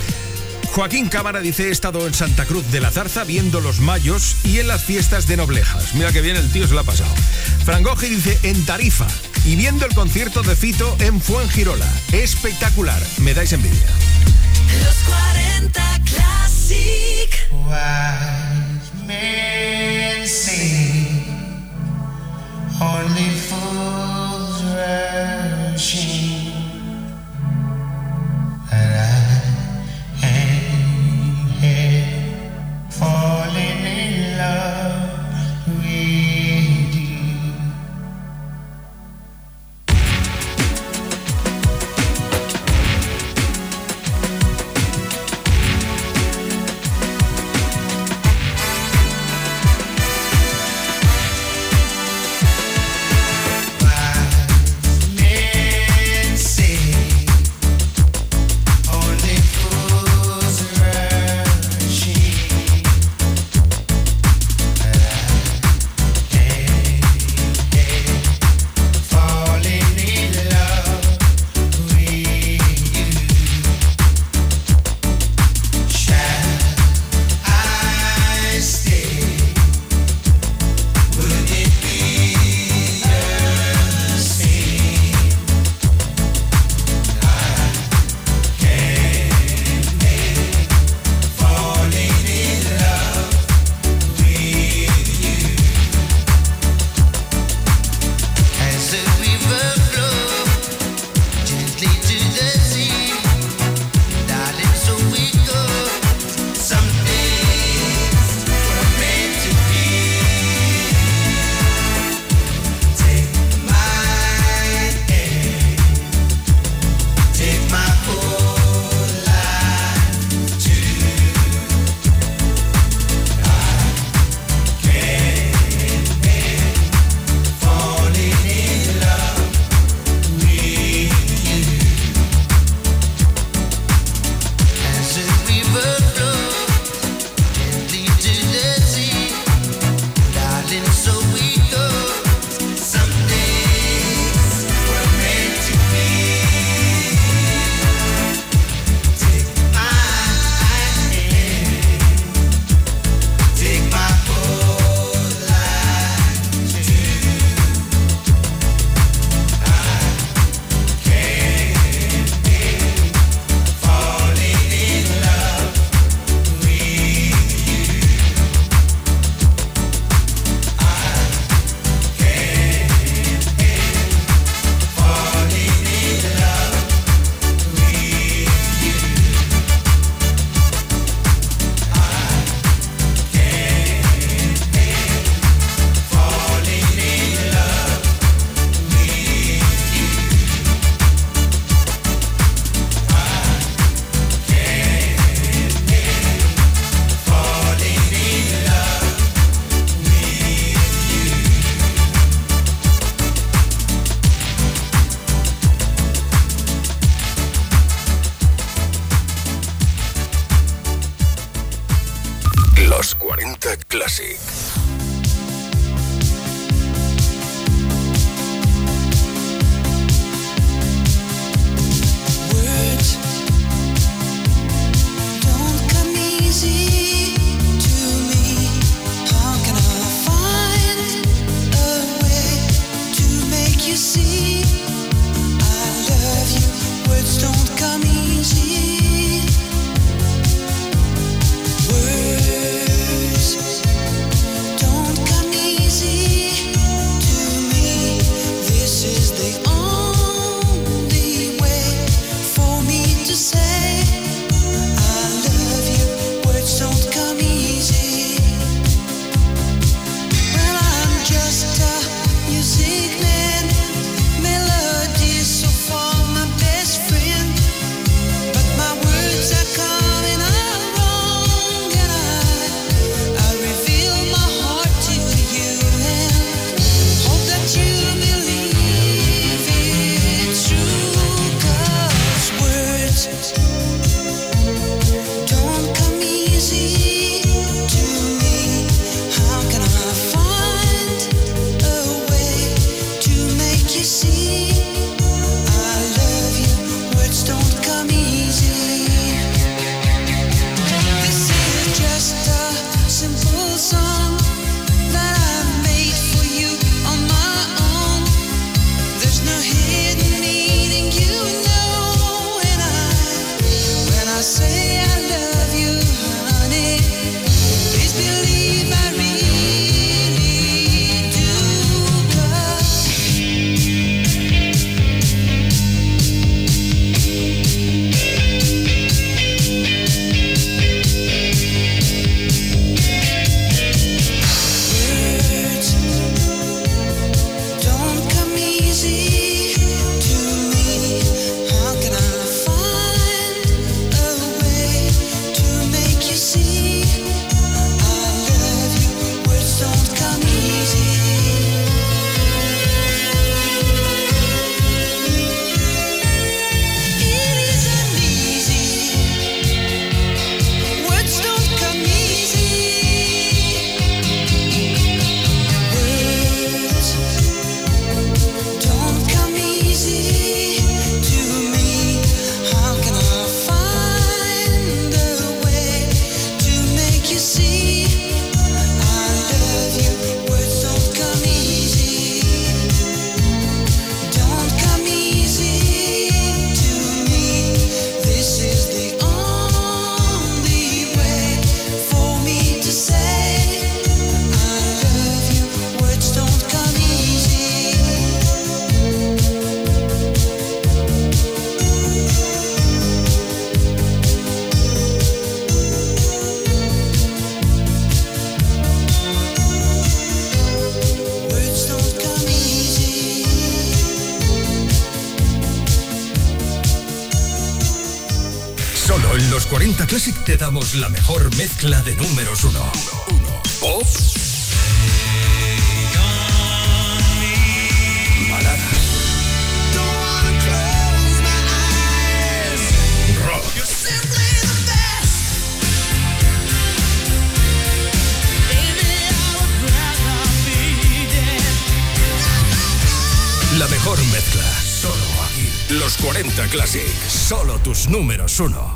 Joaquín Cámara dice, he estado en Santa Cruz de la Zarza viendo los mayos y en las fiestas de Noblejas. Mira que bien el tío se lo ha pasado. Frangoji dice, en Tarifa y viendo el concierto de Fito en Fuengirola. Espectacular, me dais envidia. Los 40 Classic. Classic te damos la mejor mezcla de números uno. Pop. Baladas. Rock. La mejor mezcla, solo aquí. Los 40 Classic, solo tus números uno.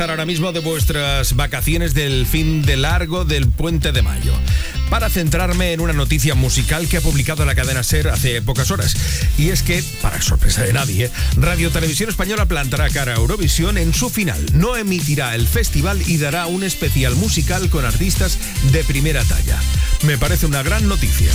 ahora mismo de vuestras vacaciones del fin de largo del puente de mayo para centrarme en una noticia musical que ha publicado la cadena SER hace pocas horas. Y es que, para sorpresa de nadie, Radio Televisión Española plantará cara a Eurovisión en su final. No emitirá el festival y dará un especial musical con artistas de primera talla. Me parece una gran noticia.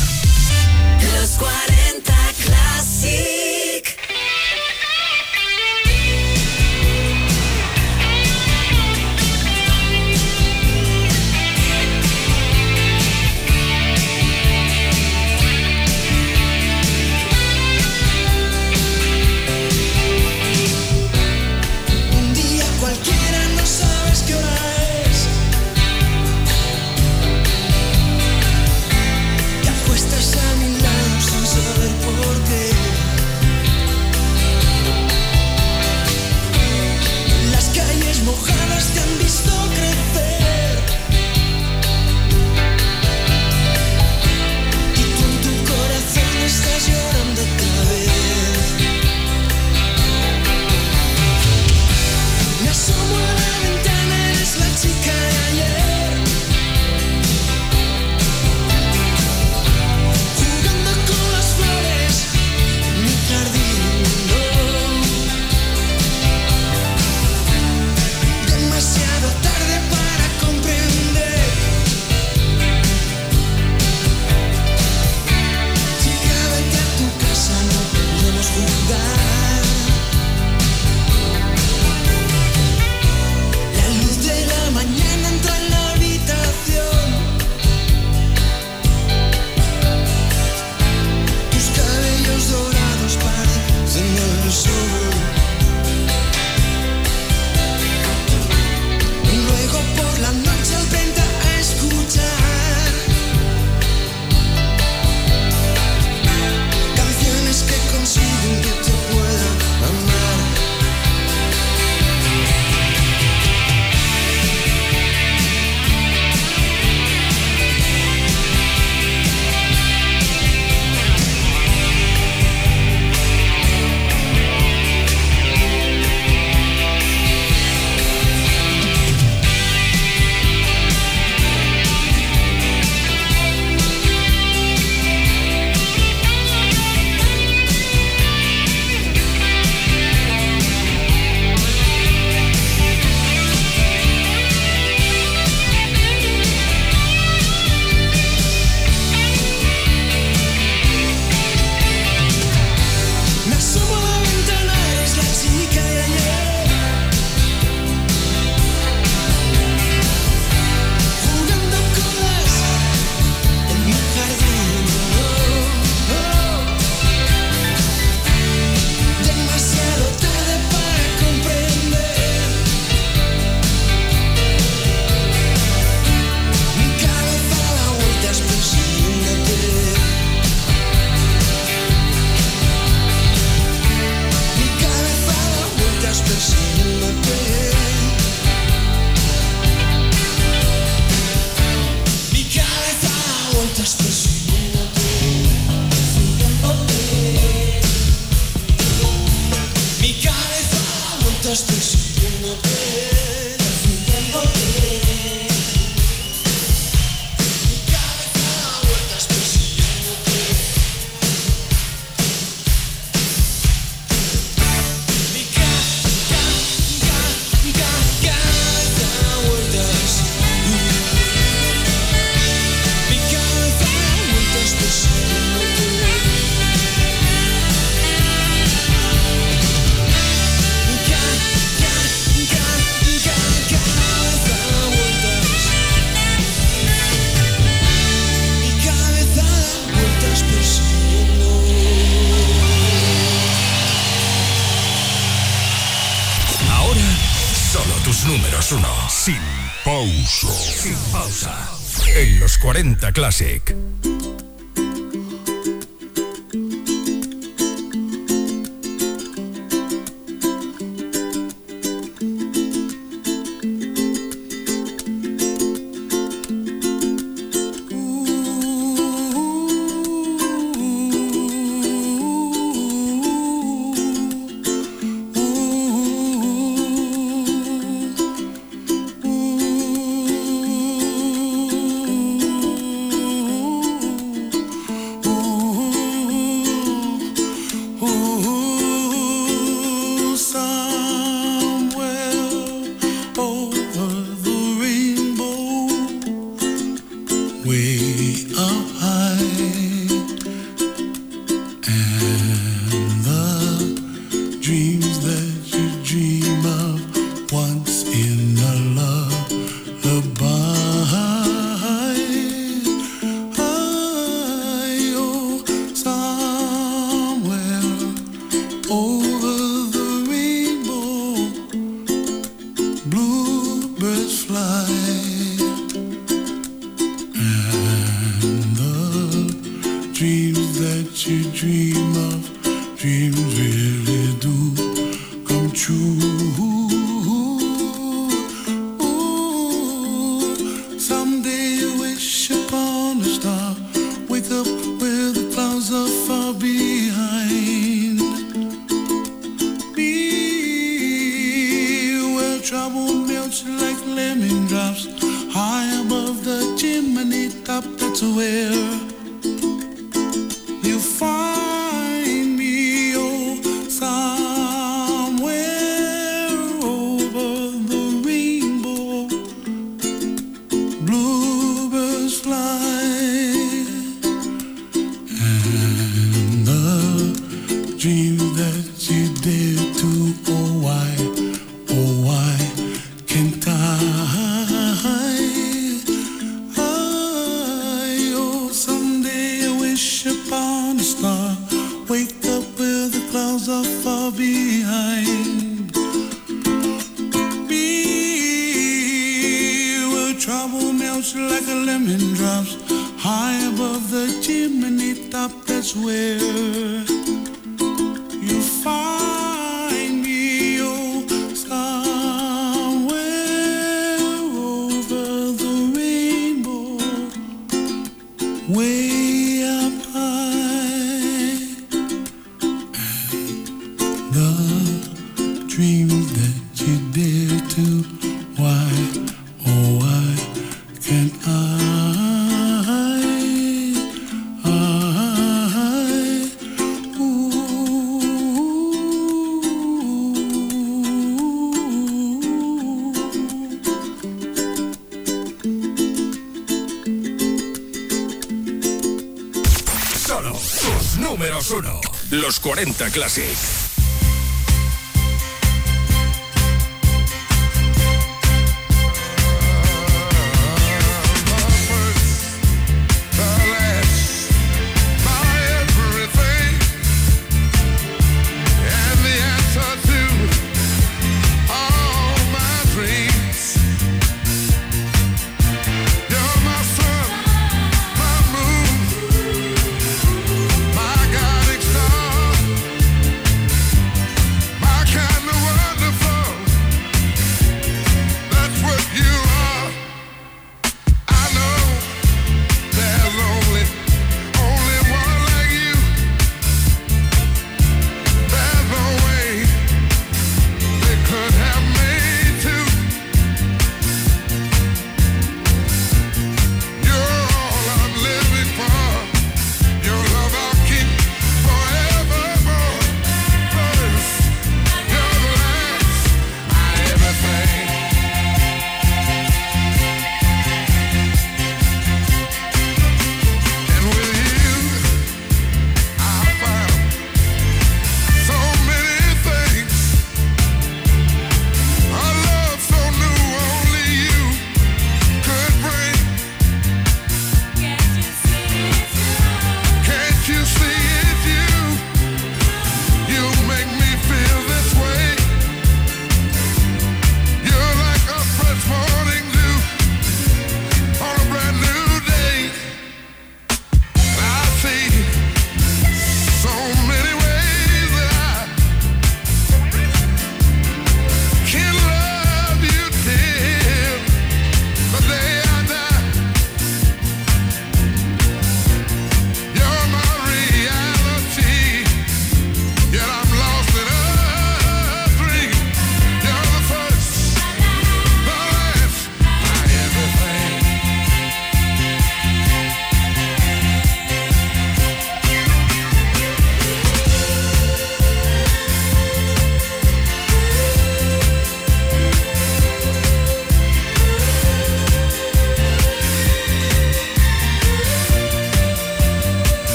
40 Classic.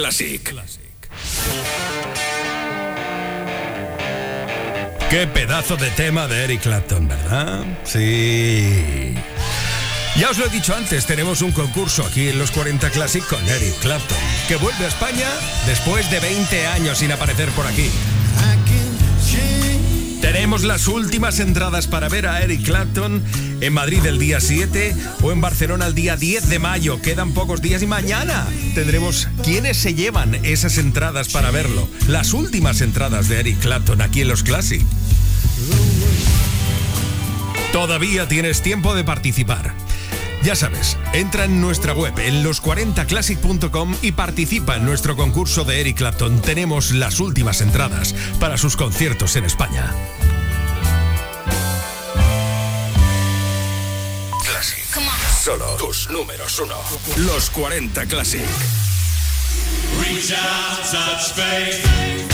Classic. Qué pedazo de tema de Eric Clapton, ¿verdad? Sí. Ya os lo he dicho antes, tenemos un concurso aquí en los 40 Classic con Eric Clapton, que vuelve a España después de 20 años sin aparecer por aquí. Tenemos las últimas entradas para ver a Eric Clapton en Madrid el día 7 o en Barcelona el día 10 de mayo. Quedan pocos días y mañana tendremos quiénes se llevan esas entradas para verlo. Las últimas entradas de Eric Clapton aquí en los Classic. Todavía tienes tiempo de participar. Ya sabes, entra en nuestra web en los40classic.com y participa en nuestro concurso de Eric Clapton. Tenemos las últimas entradas para sus conciertos en España. Solo tus números uno. Los 40 Classic. Reach out, touch faith.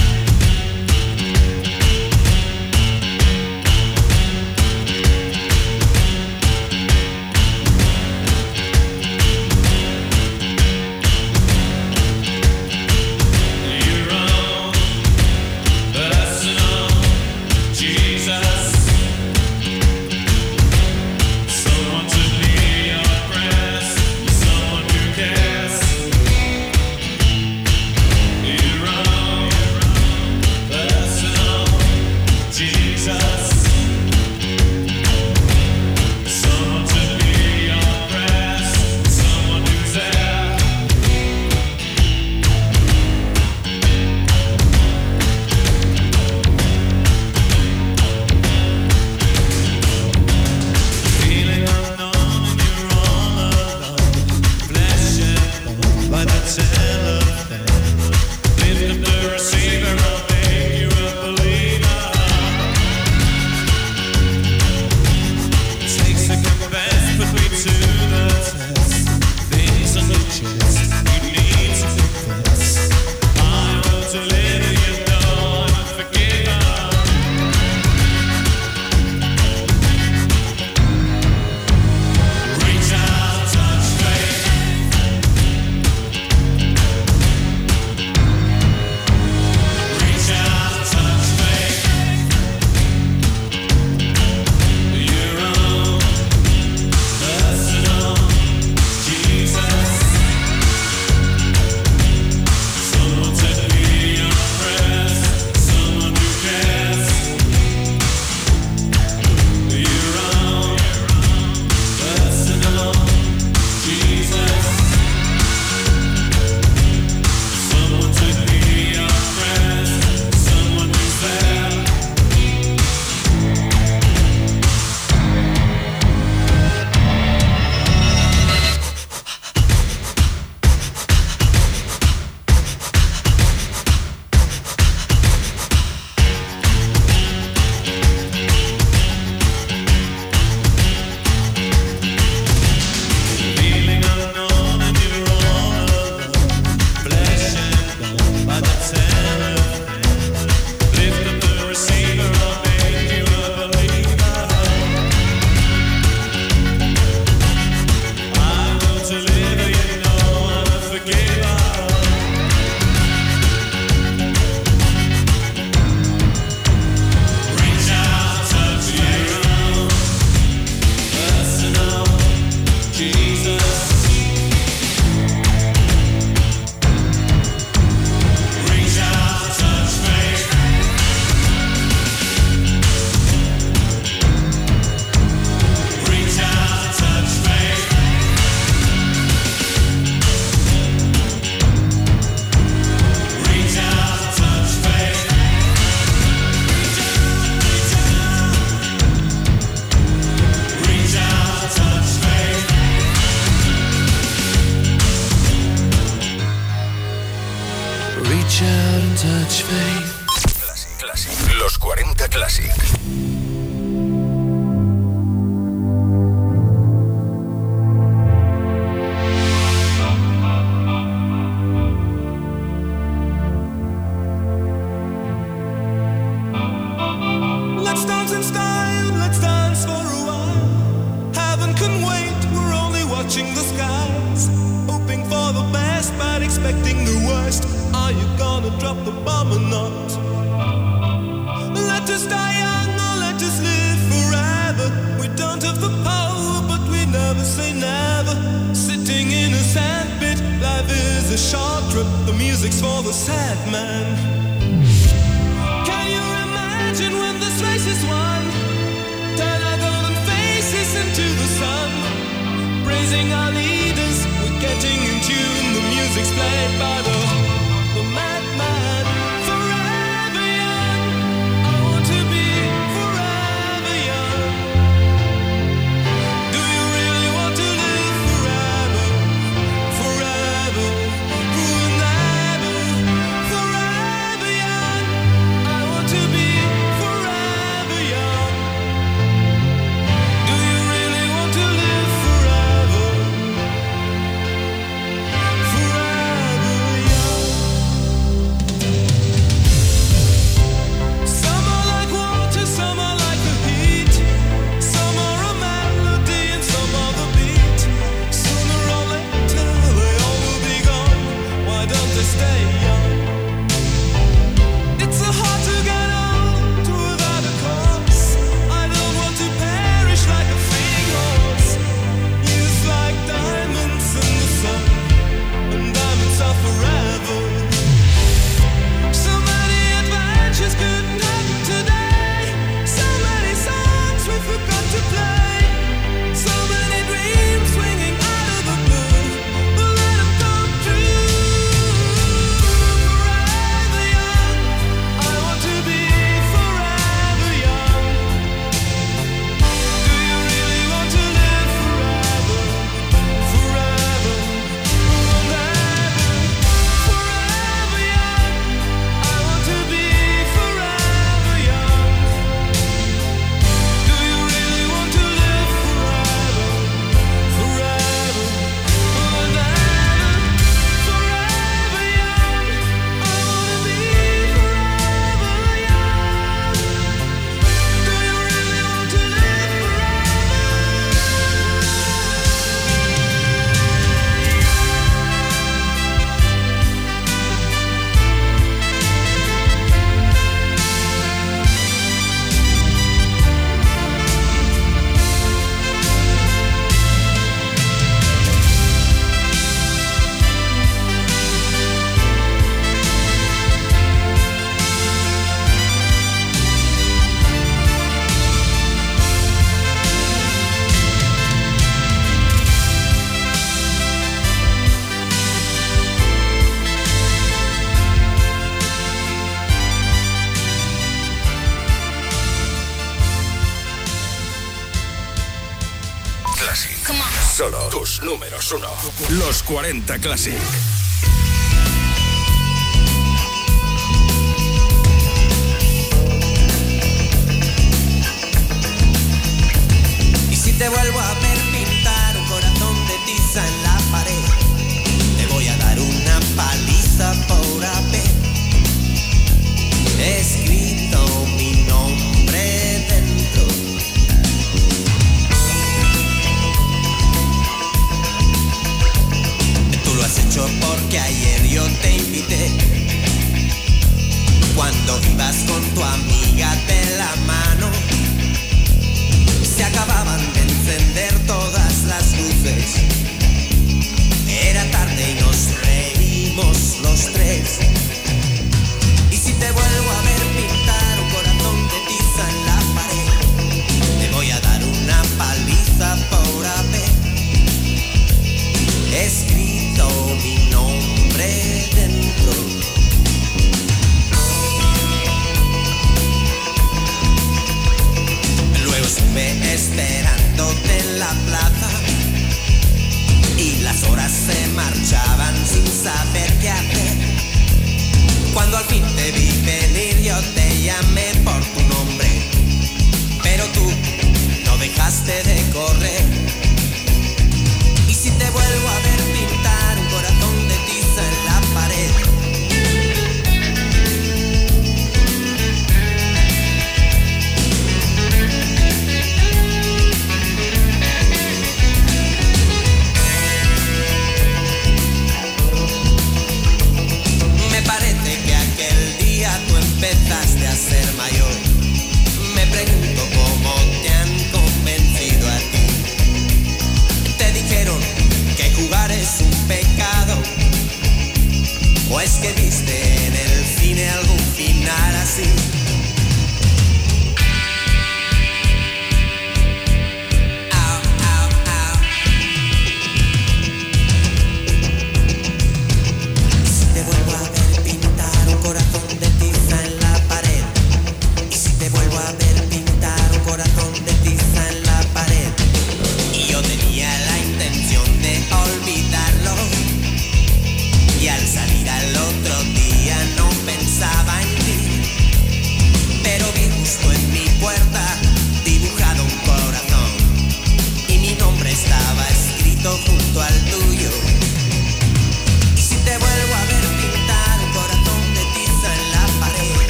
40 Classic.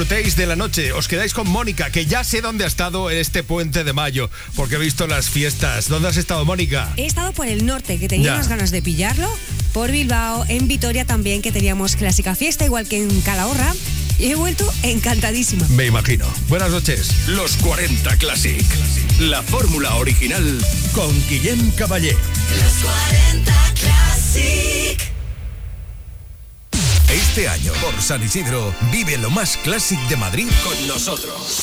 disfrutéis de la noche. Os quedáis con Mónica, que ya sé dónde ha estado en este puente de mayo, porque he visto las fiestas. ¿Dónde has estado, Mónica? He estado por el norte, que tenía unas ganas de pillarlo. Por Bilbao, en Vitoria también, que teníamos clásica fiesta, igual que en Calahorra. Y he vuelto encantadísima. Me imagino. Buenas noches. Los 40 Classic. La fórmula original con Guillem Caballé. Los 40 Classic. Este año, por San Isidro, vive lo más clásico de Madrid con nosotros.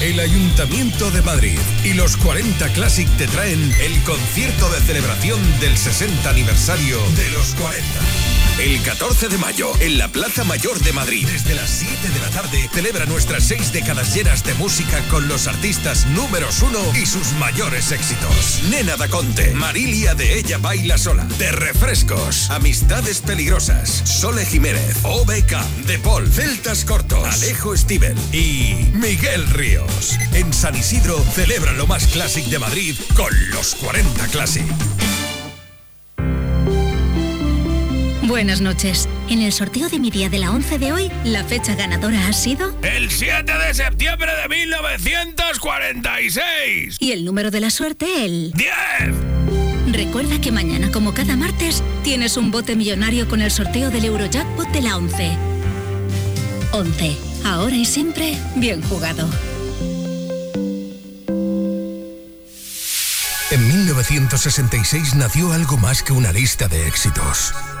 El Ayuntamiento de Madrid y los 40 Classic te traen el concierto de celebración del 60 aniversario de los 40. El 14 de mayo, en la Plaza Mayor de Madrid, desde las 7 de la tarde, celebra nuestras seis décadas llenas de música con los artistas números uno y sus mayores éxitos. Nena da Conte, Marilia de Ella Baila Sola, De Refrescos, Amistades Peligrosas, Sole Jiménez, OBK, De Paul, Celtas Cortos, Alejo Steven y Miguel Ríos. En San Isidro, celebra lo más clásico de Madrid con los 40 Classic. Buenas noches. En el sorteo de mi día de la 11 de hoy, la fecha ganadora ha sido... El 7 de septiembre de 1946. Y el número de la suerte, el... 10. Recuerda que mañana, como cada martes, tienes un bote millonario con el sorteo del Eurojackpot de la 11. 11. Ahora y siempre, bien jugado. En 1966 nació algo más que una lista de éxitos.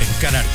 En.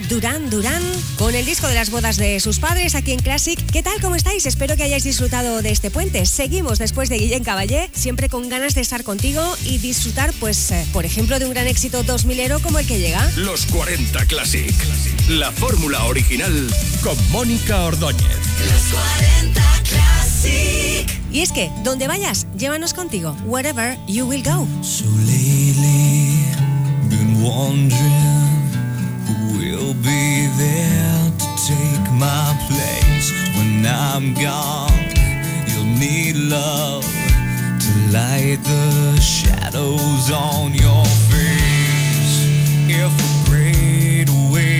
Durán Durán con el disco de las bodas de sus padres aquí en Classic. ¿Qué tal? ¿Cómo estáis? Espero que hayáis disfrutado de este puente. Seguimos después de Guillén Caballé, siempre con ganas de estar contigo y disfrutar, pues, eh, por ejemplo, de un gran éxito 2000ero como el que llega. Los 40 Classic. La fórmula original con Mónica Ordóñez. Los 40 Classic. Y es que, donde vayas, llévanos contigo. Wherever you will go. Been. there to take my place when I'm gone. You'll need love to light the shadows on your face. If a great wave.